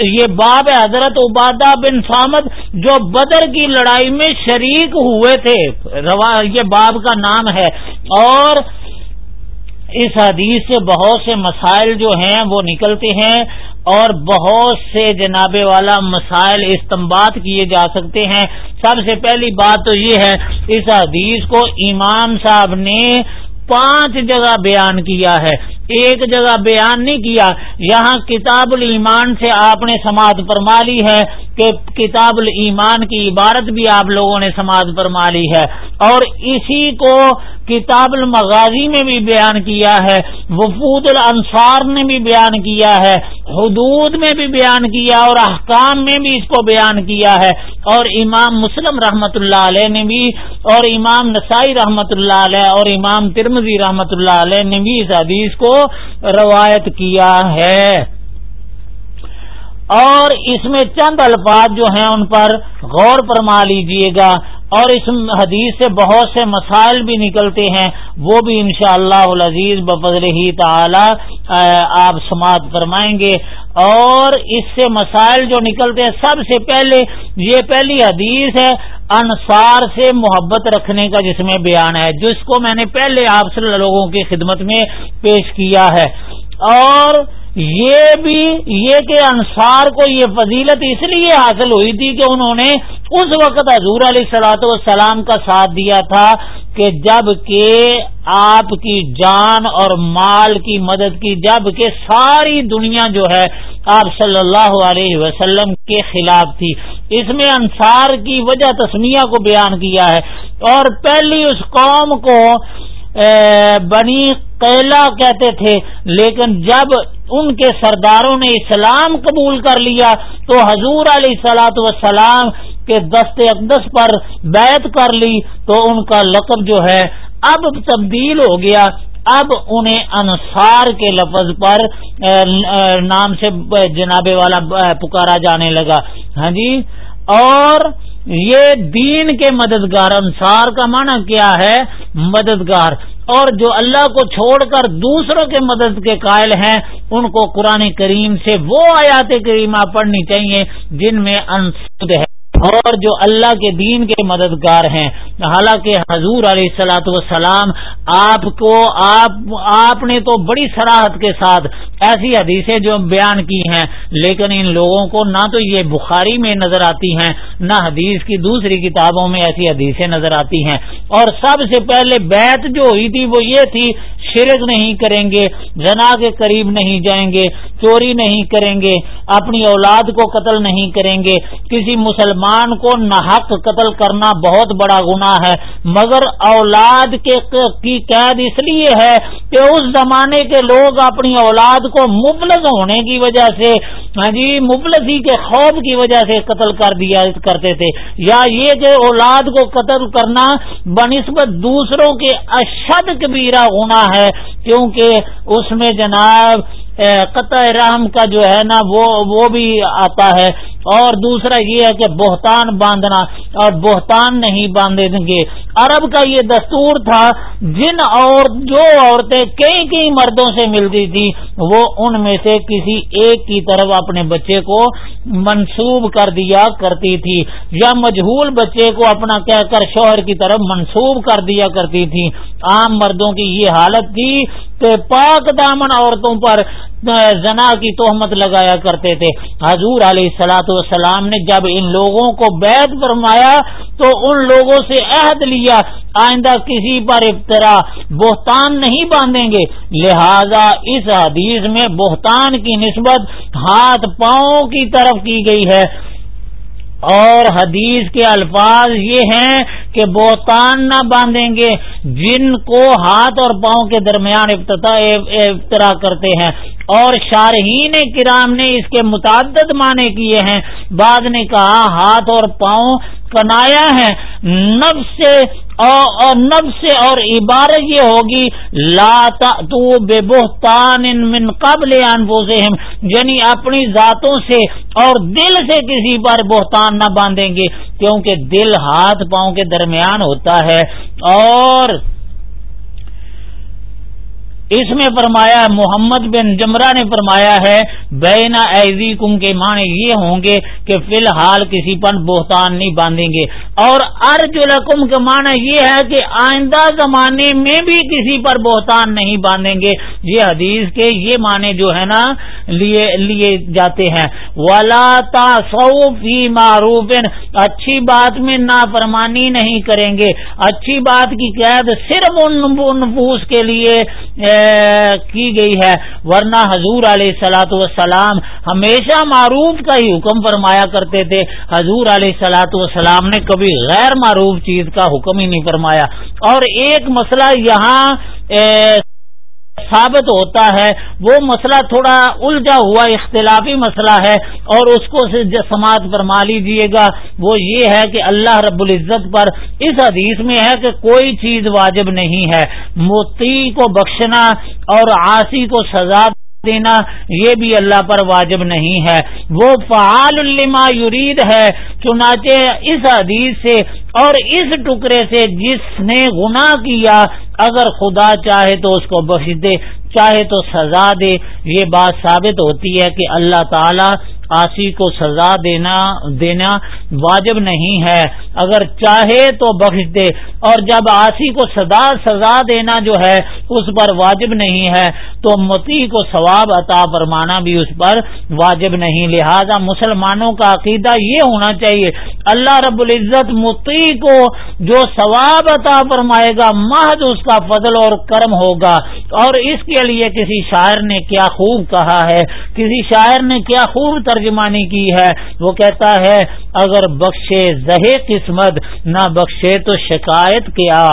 یہ باب حضرت عبادہ بن سامد جو بدر کی لڑائی میں شریک ہوئے تھے۔ یہ باب کا نام ہے۔ اور اس حدیث سے بہت سے مسائل جو ہیں وہ نکلتے ہیں اور بہت سے جناب والا مسائل استمباد کیے جا سکتے ہیں۔ سب سے پہلی بات تو یہ ہے، اس حدیث کو امام صاحب نے پانچ جگہ بیان کیا ہے۔ ایک جگہ بیان نہیں کیا، یہاں کتاب الایمان سے آپ نے سماعت فرما لی ہے کہ کتاب الایمان کی عبارت بھی آپ لوگوں نے سماعت فرما لی ہے۔ اور اسی کو کتاب المغازی میں بھی بیان کیا ہے، وفود الانصار نے بھی بیان کیا ہے، حدود میں بھی بیان کیا اور احکام میں بھی اس کو بیان کیا ہے۔ اور امام مسلم رحمت اللہ علیہ نے بھی، اور امام نسائی رحمت اللہ علیہ اور امام ترمزی رحمت اللہ علیہ نے بھی اس حدیث کو روایت کیا ہے۔ اور اس میں چند الفاظ جو ہیں ان پر غور فرما لیجیے گا اور اس حدیث سے بہت سے مسائل بھی نکلتے ہیں، وہ بھی انشاءاللہ شاء اللہ عزیز بفضل ہی تعالی آپ سماعت فرمائیں گے۔ اور اس سے مسائل جو نکلتے ہیں، سب سے پہلے یہ پہلی حدیث ہے، انصار سے محبت رکھنے کا جس میں بیان ہے، جس کو میں نے پہلے آپ صلی اللہ لوگوں کی خدمت میں پیش کیا ہے۔ اور یہ بھی یہ کہ انصار کو یہ فضیلت اس لیے حاصل ہوئی تھی کہ انہوں نے اس وقت حضور علیہ سلاۃ والسلام کا ساتھ دیا تھا کہ جبکہ آپ کی جان اور مال کی مدد کی، جبکہ ساری دنیا جو ہے آپ صلی اللہ علیہ وسلم کے خلاف تھی۔ اس میں انصار کی وجہ تسمیہ کو بیان کیا ہے۔ اور پہلی اس قوم کو بنی قیلا کہتے تھے، لیکن جب ان کے سرداروں نے اسلام قبول کر لیا تو حضور علیہ سلاۃ وسلام کے دست اقدس پر بیت کر لی تو ان کا لقب جو ہے اب تبدیل ہو گیا۔ اب انہیں انصار کے لفظ پر نام سے جناب والا پکارا جانے لگا۔ ہاں جی؟ اور یہ دین کے مددگار انصار کا معنی کیا ہے؟ مددگار۔ اور جو اللہ کو چھوڑ کر دوسروں کے مدد کے قائل ہیں، ان کو قرآن کریم سے وہ آیات کریمہ پڑھنی چاہیے جن میں انسد ہے اور جو اللہ کے دین کے مددگار ہیں۔ حالانکہ حضور علیہ السلاۃ والسلام آپ کو، آپ آپ نے تو بڑی سراہد کے ساتھ ایسی حدیثیں جو بیان کی ہیں، لیکن ان لوگوں کو نہ تو یہ بخاری میں نظر آتی ہیں، نہ حدیث کی دوسری کتابوں میں ایسی حدیثیں نظر آتی ہیں۔ اور سب سے پہلے بیت جو ہوئی تھی وہ یہ تھی شرک نہیں کریں گے جنا کے قریب نہیں جائیں گے، چوری نہیں کریں گے، اپنی اولاد کو قتل نہیں کریں گے۔ کسی مسلمان کو ناحق قتل کرنا بہت بڑا گناہ ہے، مگر اولاد کے کی قید اس لیے ہے کہ اس زمانے کے لوگ اپنی اولاد کو مبلغ ہونے کی وجہ سے ہاں جی مبلغی کے خوف کی وجہ سے قتل کر دیا کرتے تھے۔ یا یہ کہ اولاد کو قتل کرنا بنسبت دوسروں کے اشد کبیرہ گناہ ہے۔ کیونکہ اس میں جناب قطع رحم کا جو ہے نا، وہ وہ بھی آتا ہے۔ اور دوسرا یہ ہے کہ بہتان باندھنا اور بہتان نہیں باندھیں گے۔ عرب کا یہ دستور تھا، جن اور جو عورتیں کئی کئی مردوں سے ملتی تھی، وہ ان میں سے کسی ایک کی طرف اپنے بچے کو منسوب کر دیا کرتی تھی، یا مجہول بچے کو اپنا کہہ کر شوہر کی طرف منسوب کر دیا کرتی تھی۔ عام مردوں کی یہ حالت تھی کہ پاک دامن عورتوں پر زنا کی تہمت لگایا کرتے تھے۔ حضور علیہ سلاۃ والسلام نے جب ان لوگوں کو بیت فرمایا تو ان لوگوں سے عہد لیا۔ آئندہ کسی پر افطرا بہتان نہیں باندھیں گے۔ لہذا اس حدیث میں بہتان کی نسبت ہاتھ پاؤں کی طرف کی گئی ہے۔ اور حدیث کے الفاظ یہ ہیں کہ بہتان نہ باندھیں گے۔ جن کو ہاتھ اور پاؤں کے درمیان افطرا کرتے ہیں۔ اور شارحین کرام نے اس کے متعدد معنی کیے ہیں۔ بعد نے کہا، ہاتھ اور پاؤں کنایا ہے نب سے اور نب سے اور عبارت یہ ہوگی، لا تو بے بہتان من قبل انفسہم۔ یعنی اپنی ذاتوں سے اور دل سے کسی پر بہتان نہ باندھیں گے، کیونکہ دل ہاتھ پاؤں کے درمیان ہوتا ہے۔ اور اس میں فرمایا محمد بن جمرہ نے فرمایا ہے بینا ایزی کم کے معنی یہ ہوں گے کہ فی الحال کسی پر بہتان نہیں باندھیں گے۔ اور ارج القم کے معنی یہ ہے کہ آئندہ زمانے میں بھی کسی پر بہتان نہیں باندھیں گے۔ یہ حدیث کے یہ معنی جو ہے نا، لیے لیے جاتے ہیں۔ ولا فی معروف۔ اچھی بات میں نافرمانی نہیں کریں گے۔ اچھی بات کی قید صرف ان نفوس کے لیے کی گئی ہے۔ ورنہ حضور علیہ سلاۃ والسلام ہمیشہ معروف کا ہی حکم فرمایا کرتے تھے۔ حضور علیہ سلاۃ والسلام نے کبھی غیر معروف چیز کا حکم ہی نہیں فرمایا۔ اور ایک مسئلہ یہاں ثابت ہوتا ہے، وہ مسئلہ تھوڑا الجھا ہوا، اختلافی مسئلہ ہے اور اس کو سماعت فرما لیجیے گا۔ وہ یہ ہے کہ اللہ رب العزت پر اس حدیث میں ہے کہ کوئی چیز واجب نہیں ہے۔ موتی کو بخشنا اور آسی کو سزا دینا، یہ بھی اللہ پر واجب نہیں ہے۔ وہ فعال الما یرید ہے، چنانچہ اس حدیث سے اور اس ٹکڑے سے جس نے گناہ کیا اگر خدا چاہے تو اس کو بخش دے، چاہے تو سزا دے، یہ بات ثابت ہوتی ہے کہ اللہ تعالیٰ آسی کو سزا دینا دینا واجب نہیں ہے۔ اگر چاہے تو بخش دے۔ اور جب آسی کو سزا سزا دینا جو ہے، اس پر واجب نہیں ہے، تو متی کو ثواب عطا فرمانا بھی اس پر واجب نہیں۔ لہذا مسلمانوں کا عقیدہ یہ ہونا چاہیے، اللہ رب العزت متی کو جو ثواب عطا فرمائے گا، محض اس کا فضل اور کرم ہوگا۔ اور اس کے لیے کسی شاعر نے کیا خوب کہا ہے۔ کسی شاعر نے کیا خوب تر ترجمانی کی ہے۔ وہ کہتا ہے، اگر بخشے زہے قسمت، نہ بخشے تو شکایت کیا۔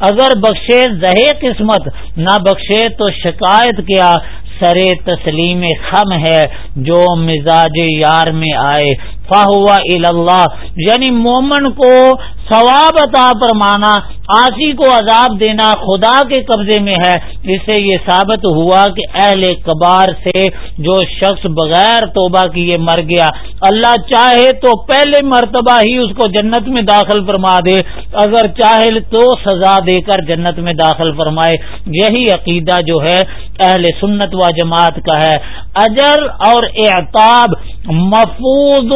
اگر بخشے زہے قسمت، نہ بخشے تو شکایت کیا۔ سرے تسلیم خم ہے جو مزاج یار میں آئے۔ فاہوا اللہ یعنی مومن کو ثواب عطا پر مانا آسی کو عذاب دینا خدا کے قبضے میں ہے۔ اس سے یہ ثابت ہوا کہ اہل کبار سے جو شخص بغیر توبہ کیے مر گیا، اللہ چاہے تو پہلے مرتبہ ہی اس کو جنت میں داخل فرما دے، اگر چاہے تو سزا دے کر جنت میں داخل فرمائے۔ یہی عقیدہ جو ہے اہل سنت و جماعت کا ہے۔ اجر اور اعتاب مفوض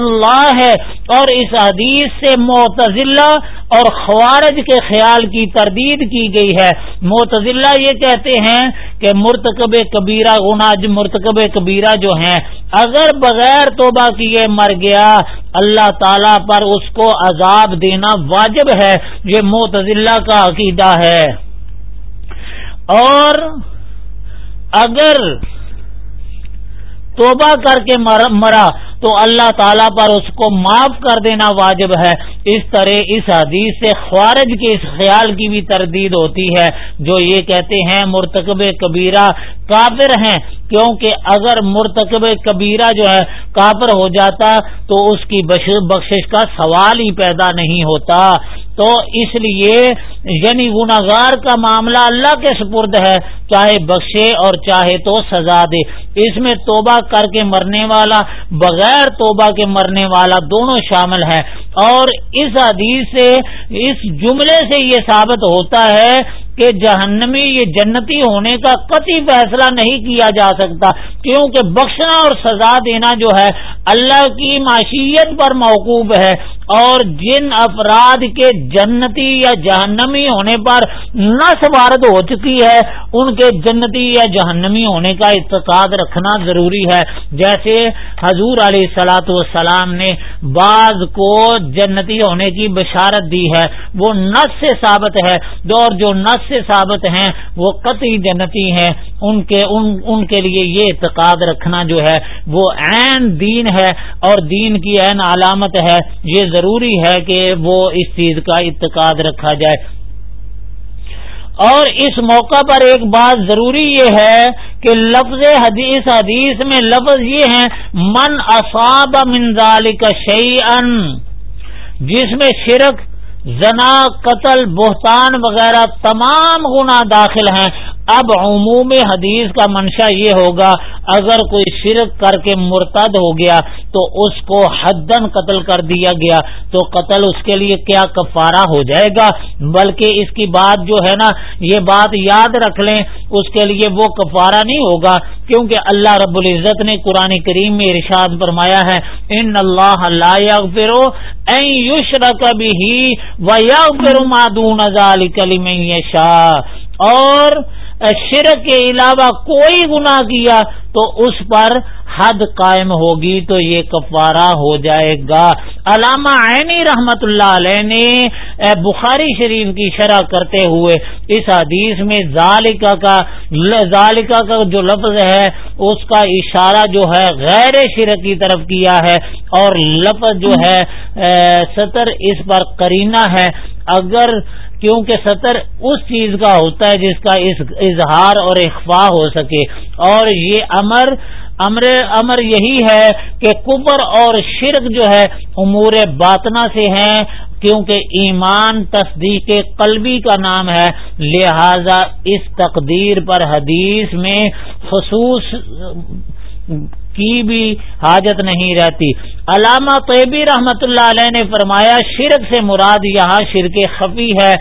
اللہ ہے اور اس حدیث سے معتزلہ اور خوارج کے خیال کی تردید کی گئی ہے۔ معتزلہ یہ کہتے ہیں کہ مرتکب کبیرہ گناج مرتکب کبیرہ جو ہیں، اگر بغیر توبہ کیے مر گیا، اللہ تعالی پر اس کو عذاب دینا واجب ہے۔ یہ معتزلہ کا عقیدہ ہے۔ اور اگر توبہ کر کے مرا تو اللہ تعالیٰ پر اس کو معاف کر دینا واجب ہے۔ اس طرح اس حدیث سے خوارج کے اس خیال کی بھی تردید ہوتی ہے۔ جو یہ کہتے ہیں، مرتکب کبیرہ کافر ہیں۔ کیونکہ اگر مرتکب کبیرہ جو ہے کافر ہو جاتا تو اس کی بخشش کا سوال ہی پیدا نہیں ہوتا۔ تو اس لیے یعنی گناگار کا معاملہ اللہ کے سپرد ہے۔ چاہے بخشے اور چاہے تو سزا دے۔ اس میں توبہ کر کے مرنے والا بغیر توبہ کے مرنے والا دونوں شامل ہیں۔ اور اس حدیث سے، اس جملے سے یہ ثابت ہوتا ہے کہ جہنمی، یہ جنتی ہونے کا قطعی فیصلہ نہیں کیا جا سکتا۔ کیونکہ بخشنا اور سزا دینا جو ہے، اللہ کی معاشیت پر موقوف ہے۔ اور جن افراد کے جنتی یا جہنمی ہونے پر نس وارد ہو چکی ہے، ان کے جنتی یا جہنمی ہونے کا اعتقاد رکھنا ضروری ہے۔ جیسے حضور علیہ سلاۃ والسلام نے بعض کو جنتی ہونے کی بشارت دی ہے، وہ نس سے ثابت ہے۔ اور جو نس سے ثابت ہیں، وہ قطعی جنتی ہیں۔ ان کے، ان ان کے لیے یہ اعتقاد رکھنا جو ہے، وہ عین دین ہے۔ اور دین کی عین علامت ہے۔ یہ ضروری ہے کہ وہ اس چیز کا اعتقاد رکھا جائے۔ اور اس موقع پر ایک بات ضروری یہ ہے کہ لفظ حدیث حدیث میں لفظ یہ ہے من اصاب منظال کا شعی جس میں شرک، زنا، قتل، بہتان وغیرہ تمام گنا داخل ہیں۔ اب عموم حدیث کا منشا یہ ہوگا، اگر کوئی شرک کر کے مرتد ہو گیا تو اس کو حدن قتل کر دیا گیا، تو قتل اس کے لیے کیا کفارہ ہو جائے گا؟ بلکہ اس کی بات جو ہے نا، یہ بات یاد رکھ لیں، اس کے لیے وہ کفارہ نہیں ہوگا، کیونکہ اللہ رب العزت نے قرآن کریم میں ارشاد فرمایا ہے، ان اللہ کبھی مادون کلی میں اور شرک کے علاوہ کوئی گناہ کیا تو اس پر حد قائم ہوگی تو یہ کفارہ ہو جائے گا۔ علامہ عینی رحمت اللہ علیہ نے بخاری شریف کی شرح کرتے ہوئے اس حدیث میں ذالکہ کا ذالکہ کا جو لفظ ہے، اس کا اشارہ جو ہے غیر شرک کی طرف کیا ہے اور لفظ جو ہے سطر اس پر کرینہ ہے۔ اگر کیونکہ سطر اس چیز کا ہوتا ہے جس کا اظہار اور اخفا ہو سکے اور یہ امر امر امر یہی ہے کہ کبر اور شرک جو ہے امور باطنا سے ہیں کیونکہ ایمان تصدیق قلبی کا نام ہے۔ لہذا اس تقدیر پر حدیث میں خصوص کی بھی حاجت نہیں رہتی۔ علامہ طیبی رحمت اللہ علیہ نے فرمایا، شرک سے مراد یہاں شرک خفی ہے۔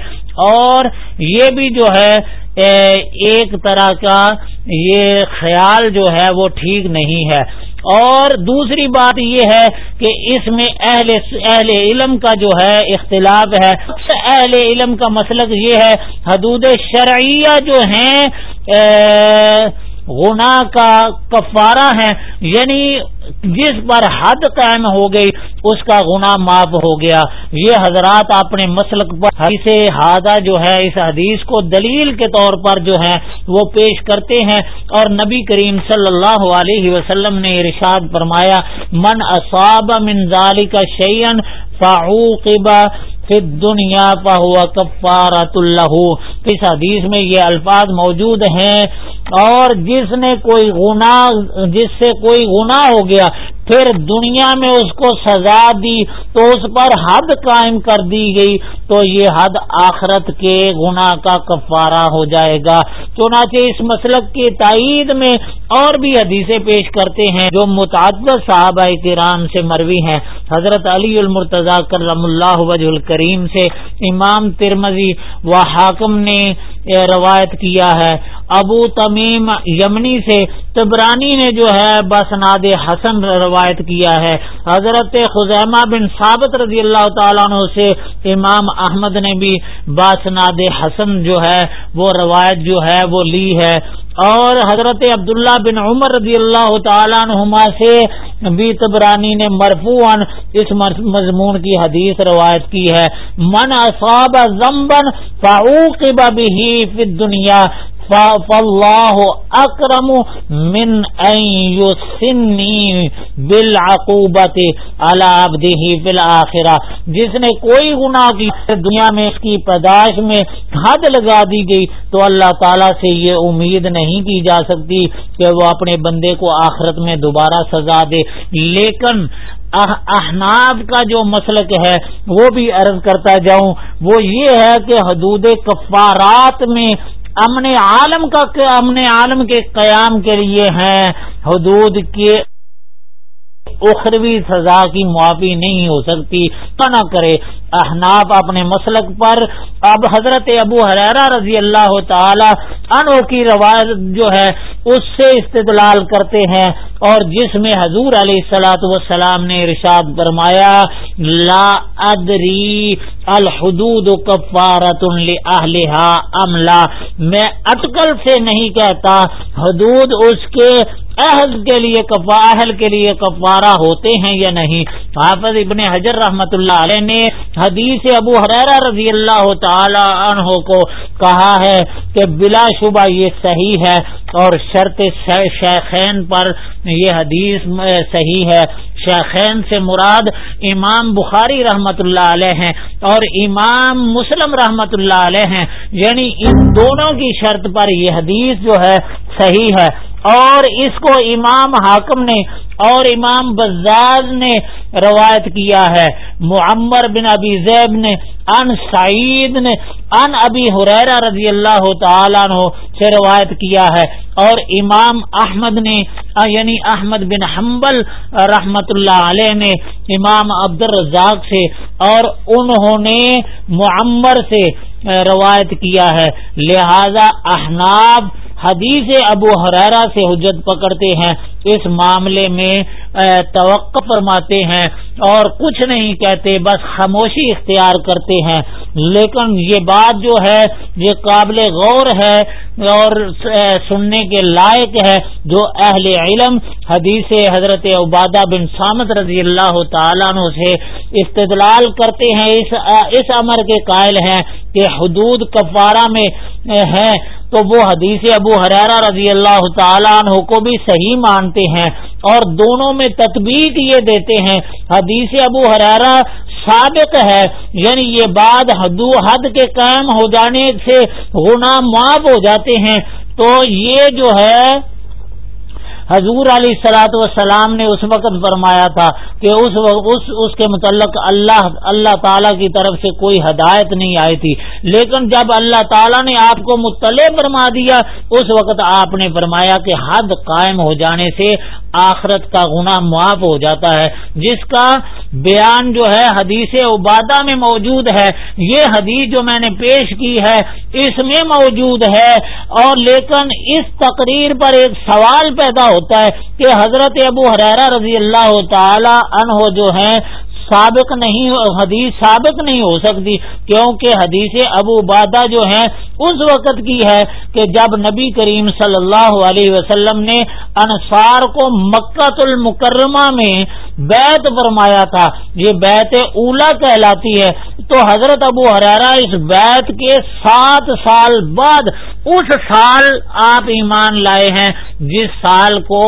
اور یہ بھی جو ہے ایک طرح کا یہ خیال جو ہے، وہ ٹھیک نہیں ہے۔ اور دوسری بات یہ ہے کہ اس میں اہل اہل علم کا جو ہے، اختلاف ہے۔ اچھا، اہل علم کا مسلک یہ ہے، حدود شرعیہ جو ہیں گنا کا کفارہ ہے یعنی جس پر حد قائم ہو گئی، اس کا گنا معاف ہو گیا۔ یہ حضرات اپنے مسلک پر اسے ہادہ جو ہے، اس حدیث کو دلیل کے طور پر جو ہے، وہ پیش کرتے ہیں۔ اور نبی کریم صلی اللہ علیہ وسلم نے ارشاد فرمایا، من اصاب من ذالک شیئن فعوقب فی دنیا فہو کفارت اللہ اس حدیث میں یہ الفاظ موجود ہیں اور جس نے کوئی گناہ، جس سے کوئی گناہ ہو گیا پھر دنیا میں اس کو سزا دی تو اس پر حد قائم کر دی گئی تو یہ حد آخرت کے گناہ کا کفارہ ہو جائے گا۔ چنانچہ اس مسلک کی تائید میں اور بھی حدیثیں پیش کرتے ہیں جو متعدد صحابہ کرام سے مروی ہیں۔ حضرت علی المرتضی کرم اللہ وجہ الکریم سے امام ترمزی و حاکم نے روایت کیا ہے۔ ابو تمیم یمنی سے تبرانی نے جو ہے بسناد حسن روایت کیا ہے۔ حضرت خزیمہ بن ثابت رضی اللہ تعالیٰ عنہ سے امام احمد نے بھی باسناد حسن جو ہے وہ روایت جو ہے وہ لی ہے۔ اور حضرت عبداللہ بن عمر رضی اللہ تعالیٰ عنہما سے بھی تبرانی نے مرفوع اس مضمون کی حدیث روایت کی ہے، من اصاب ضمبن فعوقب به فی الدنیا فاللہ اکرم من ان بالعقوبت على عبده في الاخرہ جس نے کوئی گناہ کی دنیا میں اس کی پیدائش میں حد لگا دی گئی تو اللہ تعالی سے یہ امید نہیں کی جا سکتی کہ وہ اپنے بندے کو آخرت میں دوبارہ سزا دے۔ لیکن احناب کا جو مسلک ہے، وہ بھی عرض کرتا جاؤں، وہ یہ ہے کہ حدود کفارات میں امن عالم کا امن عالم کے قیام کے لیے ہیں۔ حدود کے اخروی سزا کی معافی نہیں ہو سکتی تو نہ کرے۔ احناف اپنے مسلک پر اب حضرت ابو حرا رضی اللہ تعالی انو کی روایت جو ہے، اس سے استدلال کرتے ہیں۔ اور جس میں حضور علیہ السلاۃ وسلام نے ارشاد فرمایا، لا ادری الحدود کفارت املا۔ میں اٹکل سے نہیں کہتا، حدود اس کے عہد کے لیے اہل کے لیے کفارہ ہوتے ہیں یا نہیں؟ حافظ ابن حجر رحمت اللہ علیہ نے حدیث ابو حرا رضی اللہ تعالی عنہ کو کہا ہے کہ بلا شبہ یہ صحیح ہے اور شرط شیخین پر یہ حدیث صحیح ہے۔ شیخین سے مراد امام بخاری رحمت اللہ علیہ ہیں اور امام مسلم رحمت اللہ علیہ ہیں۔ یعنی ان دونوں کی شرط پر یہ حدیث جو ہے صحیح ہے۔ اور اس کو امام حاکم نے اور امام بزاز نے روایت کیا ہے۔ معمر بن ابی زیب نے ان سعید نے ان ابی حریرہ رضی اللہ تعالیٰ عنہ سے روایت کیا ہے۔ اور امام احمد نے یعنی احمد بن حنبل رحمت اللہ علیہ نے امام عبد الرزاق سے اور انہوں نے معمر سے روایت کیا ہے۔ لہذا احناب حدیث ابو حرارا سے حجت پکڑتے ہیں، اس معاملے میں توقع فرماتے ہیں اور کچھ نہیں کہتے، بس خاموشی اختیار کرتے ہیں۔ لیکن یہ بات جو ہے، یہ قابل غور ہے اور سننے کے لائق ہے۔ جو اہل علم حدیث حضرت عبادہ بن سامت رضی اللہ تعالیٰ عنہ سے استدلال کرتے ہیں، اس اس امر کے قائل ہیں۔ کہ حدود کفارہ میں ہیں، تو وہ حدیث ابو حرارہ رضی اللہ تعالیٰ عنہ کو بھی صحیح مانتے ہیں اور دونوں میں تطبیق یہ دیتے ہیں، حدیث ابو حرارہ سابق ہے یعنی یہ بعد حد کے قائم ہو جانے سے غنام معاف ہو جاتے ہیں۔ تو یہ جو ہے حضور علیہ السلاۃ وسلام نے اس وقت فرمایا تھا کہ اس اس, اس کے متعلق اللہ اللہ تعالی کی طرف سے کوئی ہدایت نہیں آئی تھی۔ لیکن جب اللہ تعالی نے آپ کو مطلع فرما دیا اس وقت آپ نے فرمایا کہ حد قائم ہو جانے سے آخرت کا گناہ معاف ہو جاتا ہے۔ جس کا بیان جو ہے حدیث عبادہ میں موجود ہے، یہ حدیث جو میں نے پیش کی ہے، اس میں موجود ہے۔ اور لیکن اس تقریر پر ایک سوال پیدا ہوتا ہے کہ حضرت ابو حرارہ رضی اللہ تعالی عنہ جو ہیں سابق نہیں حدیث سابق نہیں ہو سکتی، کیونکہ حدیث ابو بادہ جو ہیں، اس وقت کی ہے کہ جب نبی کریم صلی اللہ علیہ وسلم نے انصار کو مکہ المکرمہ میں بیت فرمایا تھا، یہ بیت اولا کہلاتی ہے۔ تو حضرت ابو حرارا اس بیت کے سات سال بعد اس سال آپ ایمان لائے ہیں، جس سال کو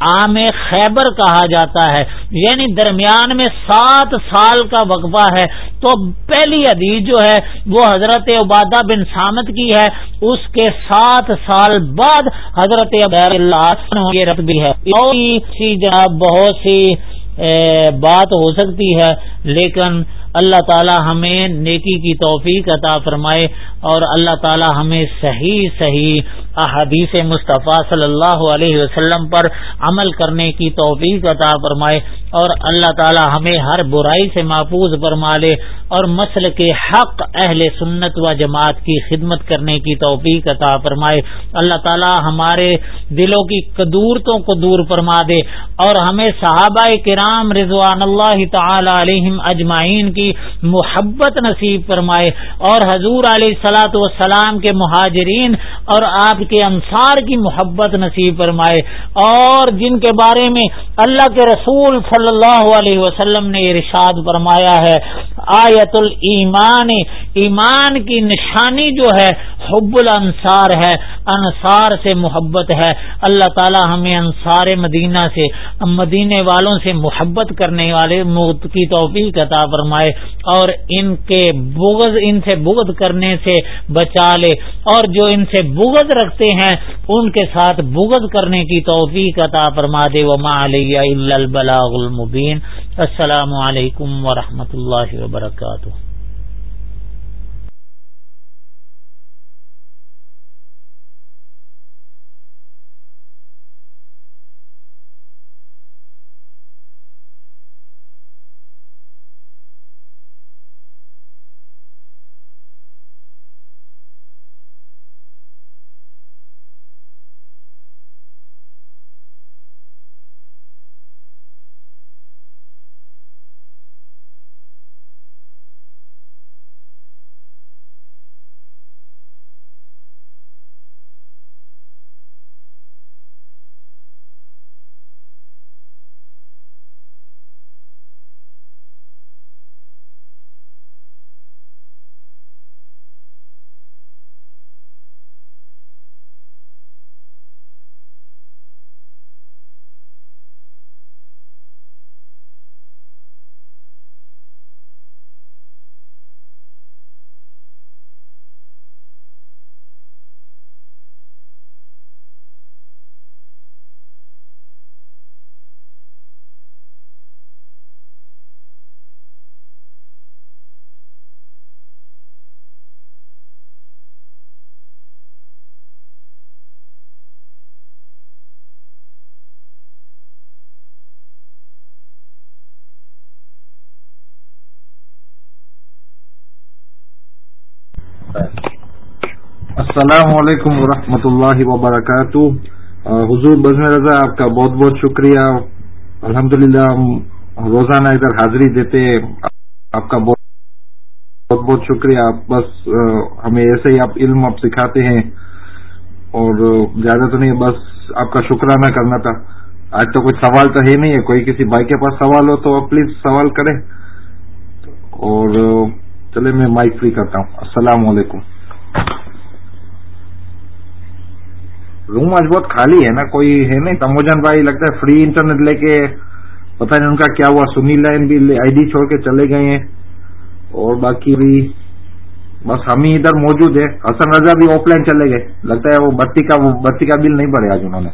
عام خیبر کہا جاتا ہے۔ یعنی درمیان میں سات سال کا وقفہ ہے۔ تو پہلی حدیث جو ہے، وہ حضرت عبادہ بن سامت کی ہے۔ اس کے سات سال بعد حضرت اللہ بھی ہے۔ جناب بہت سی بات ہو سکتی ہے لیکن اللہ تعالی ہمیں نیکی کی توفیق عطا فرمائے اور اللہ تعالی ہمیں صحیح صحیح احادیث مصطفیٰ صلی اللہ علیہ وسلم پر عمل کرنے کی توفیق عطا فرمائے اور اللہ تعالی ہمیں ہر برائی سے محفوظ فرما لے اور مسل کے حق اہل سنت و جماعت کی خدمت کرنے کی توفیق عطا فرمائے۔ اللہ تعالی ہمارے دلوں کی قدورتوں کو دور فرما دے اور ہمیں صحابہ کرام رضوان اللہ تعالی علیہم اجمعین کی محبت نصیب فرمائے۔ اور حضور علیہ سلاۃ والسلام کے مہاجرین اور آپ کے انصار کی محبت نصیب فرمائے۔ اور جن کے بارے میں اللہ کے رسول صلی اللہ علیہ وسلم نے ارشاد فرمایا ہے آیت المان ایمان کی نشانی جو ہے، حب الانصار ہے۔ انصار سے محبت ہے۔ اللہ تعالی ہمیں انصار مدینہ سے، مدینے والوں سے محبت کرنے والے کی توفیق عطا فرمائے۔ اور ان کے بغض ان سے بغض کرنے سے بچا لے اور جو ان سے بغض رکھتے ہیں، ان کے ساتھ بغض کرنے کی توفیق عطا فرما دے۔ وما علیہ البلاغ المبین السلام علیکم ورحمۃ اللہ وبرکاتہ السلام علیکم ورحمۃ اللہ وبرکاتہ۔ حضور بزم رضا، آپ کا بہت بہت شکریہ۔ الحمد للہ ہم روزانہ ادھر حاضری دیتے آپ کا بہت بہت بہت شکریہ۔ آپ بس ہمیں ایسے ہی آپ علم آپ سکھاتے ہیں۔ اور زیادہ تو نہیں، بس آپ کا شکرانہ کرنا تھا۔ آج تو کوئی سوال تو ہے نہیں۔ ہے کوئی کسی بھائی کے پاس سوال ہو تو پلیز سوال کریں۔ اور چلے میں مائک فری کرتا ہوں۔ السلام علیکم۔ روم آج بہت خالی ہے نا، کوئی ہے نہیں۔ تموجن بھائی لگتا ہے فری انٹرنیٹ لے کے، پتہ نہیں ان کا کیا ہوا، سنی لائن بھی آئی ڈی چھوڑ کے چلے گئے ہیں۔ اور باقی بھی بس ہم ہی ادھر موجود ہے حسن رضا بھی آف لائن چلے گئے۔ لگتا ہے وہ بتی کا بتی کا بل نہیں پڑے آج انہوں نے۔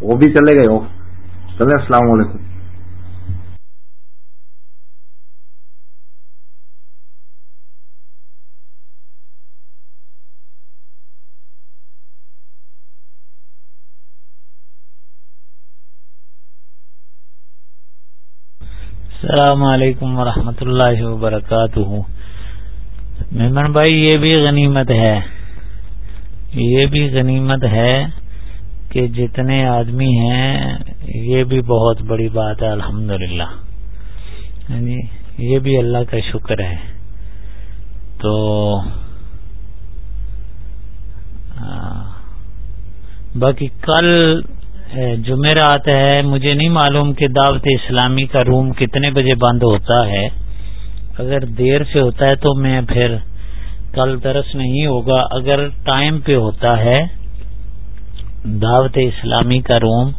وہ بھی چلے گئے۔ چلے، السلام علیکم۔ السلام علیکم ورحمۃ اللہ وبرکاتہ۔ مہمان بھائی، یہ بھی غنیمت ہے۔ یہ بھی غنیمت ہے کہ جتنے آدمی ہیں، یہ بھی بہت بڑی بات ہے الحمد للہ یعنی یہ بھی اللہ کا شکر ہے۔ تو باقی کل جمعرات ہے، مجھے نہیں معلوم کہ دعوت اسلامی کا روم کتنے بجے بند ہوتا ہے۔ اگر دیر سے ہوتا ہے تو میں پھر کل درس نہیں ہوگا۔ اگر ٹائم پہ ہوتا ہے، دعوت اسلامی کا روم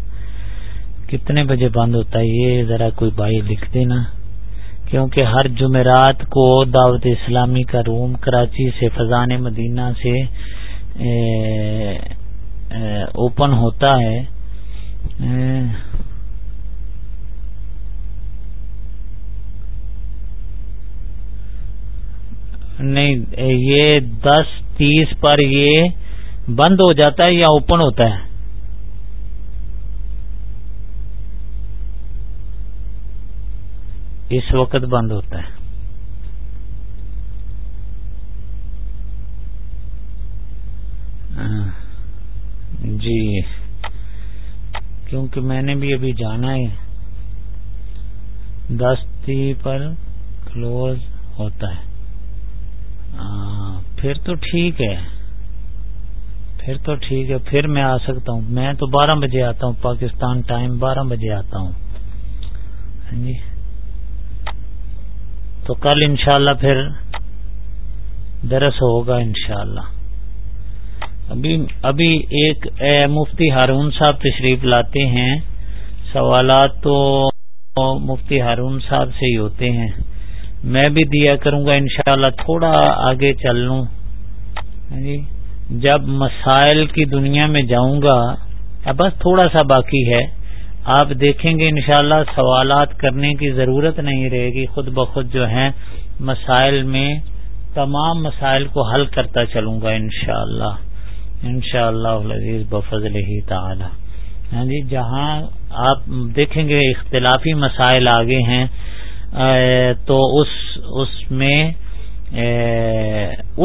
کتنے بجے بند ہوتا ہے، یہ ذرا کوئی بھائی لکھ دینا۔ کیونکہ ہر جمعرات کو دعوت اسلامی کا روم کراچی سے فضان مدینہ سے اوپن ہوتا ہے۔ نہیں، یہ دس، تیس پر یہ بند ہو جاتا ہے یا اوپن ہوتا ہے؟ اس وقت بند ہوتا ہے۔ ہاں۔ جی۔ کیونکہ میں نے بھی ابھی جانا ہے۔ دس تی پر کلوز ہوتا ہے۔ ہاں، پھر تو ٹھیک ہے۔ پھر تو ٹھیک ہے۔ پھر میں آ سکتا ہوں۔ میں تو بارہ بجے آتا ہوں، پاکستان ٹائم بارہ بجے آتا ہوں۔ ہاں جی۔ تو کل انشاءاللہ پھر درس ہوگا انشاءاللہ۔ ابھی ابھی ایک مفتی ہارون صاحب تشریف لاتے ہیں۔ سوالات تو مفتی ہارون صاحب سے ہی ہوتے ہیں۔ میں بھی دیا کروں گا، انشاءاللہ تھوڑا آگے چل لوں۔ ہاں جی جب مسائل کی دنیا میں جاؤں گا بس تھوڑا سا باقی ہے۔ آپ دیکھیں گے انشاءاللہ سوالات کرنے کی ضرورت نہیں رہے گی۔ خود بخود جو ہیں مسائل میں، تمام مسائل کو حل کرتا چلوں گا انشاءاللہ۔ انشاءاللہ اللہ بفضل ہی تعالی۔ ہاں جی جہاں آپ دیکھیں گے اختلافی مسائل آگے ہیں تو اس اس میں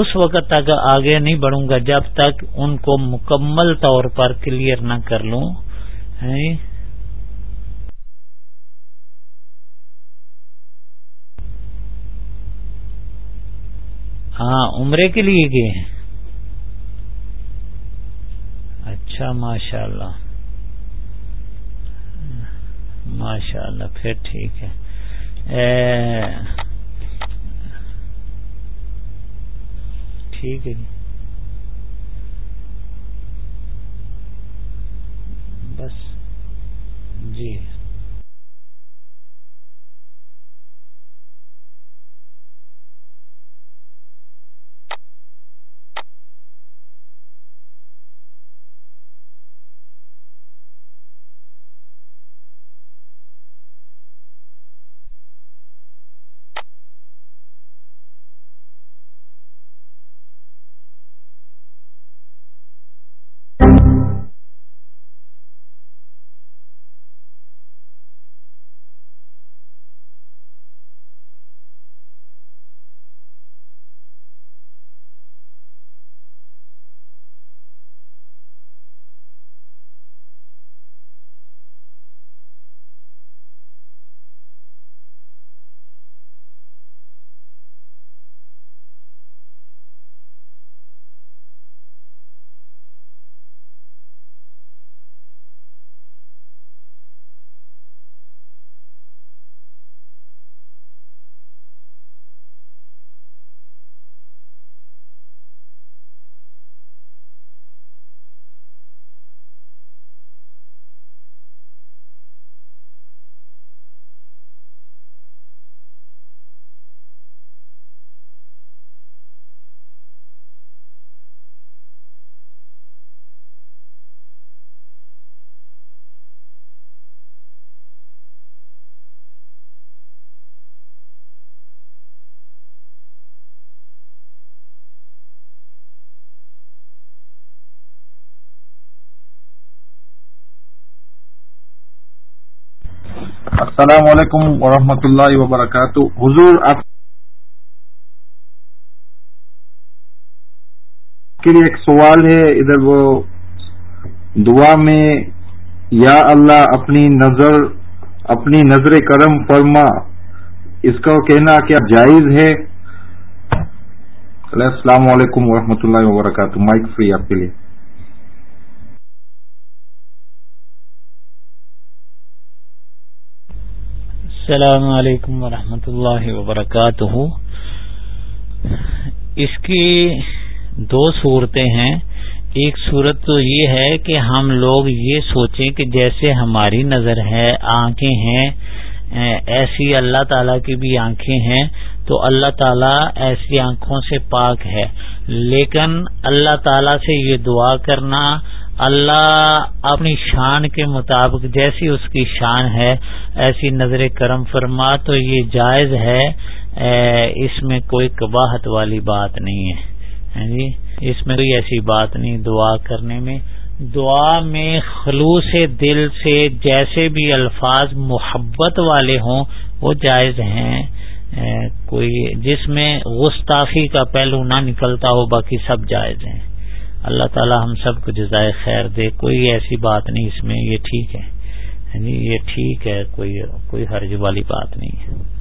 اس وقت تک آگے نہیں بڑھوں گا، جب تک ان کو مکمل طور پر کلیئر نہ کر لوں۔ ہاں, جی۔ ہاں عمرے کے لیے گئے ہیں۔ اچھا ماشاء اللہ ماشاء اللہ پھر ٹھیک ہے۔ ٹھیک ہے۔ جی بس جی۔ السلام علیکم ورحمۃ اللہ وبرکاتہ۔ حضور، آپ کے لیے ایک سوال ہے۔ ادھر وہ دعا میں، یا اللہ اپنی نظر اپنی نظر کرم فرما۔ اس کا کہنا کیا جائز ہے السلام علیکم ورحمۃ اللہ وبرکاتہ۔ مائک فری آپ کے لیے۔ السلام علیکم ورحمۃ اللہ وبرکاتہ۔ اس کی دو صورتیں ہیں۔ ایک صورت تو یہ ہے کہ ہم لوگ یہ سوچیں کہ جیسے ہماری نظر ہے، آنکھیں ہیں، ایسی اللہ تعالی کی بھی آنکھیں ہیں، تو اللہ تعالی ایسی آنکھوں سے پاک ہے۔ لیکن اللہ تعالی سے یہ دعا کرنا اللہ اپنی شان کے مطابق جیسی اس کی شان ہے، ایسی نظر کرم فرما تو یہ جائز ہے اس میں کوئی کباہت والی بات نہیں ہے۔ ہاں جی؟ اس میں کوئی ایسی بات نہیں، دعا کرنے میں۔ دعا میں خلوص دل سے جیسے بھی الفاظ محبت والے ہوں، وہ جائز ہیں۔ کوئی جس میں گستاخی کا پہلو نہ نکلتا ہو، باقی سب جائز ہیں۔ اللہ تعالی ہم سب کو جزائے خیر دے۔ کوئی ایسی بات نہیں اس میں، یہ ٹھیک ہے۔ یعنی یہ ٹھیک ہے، کوئی کوئی حرج والی بات نہیں ہے۔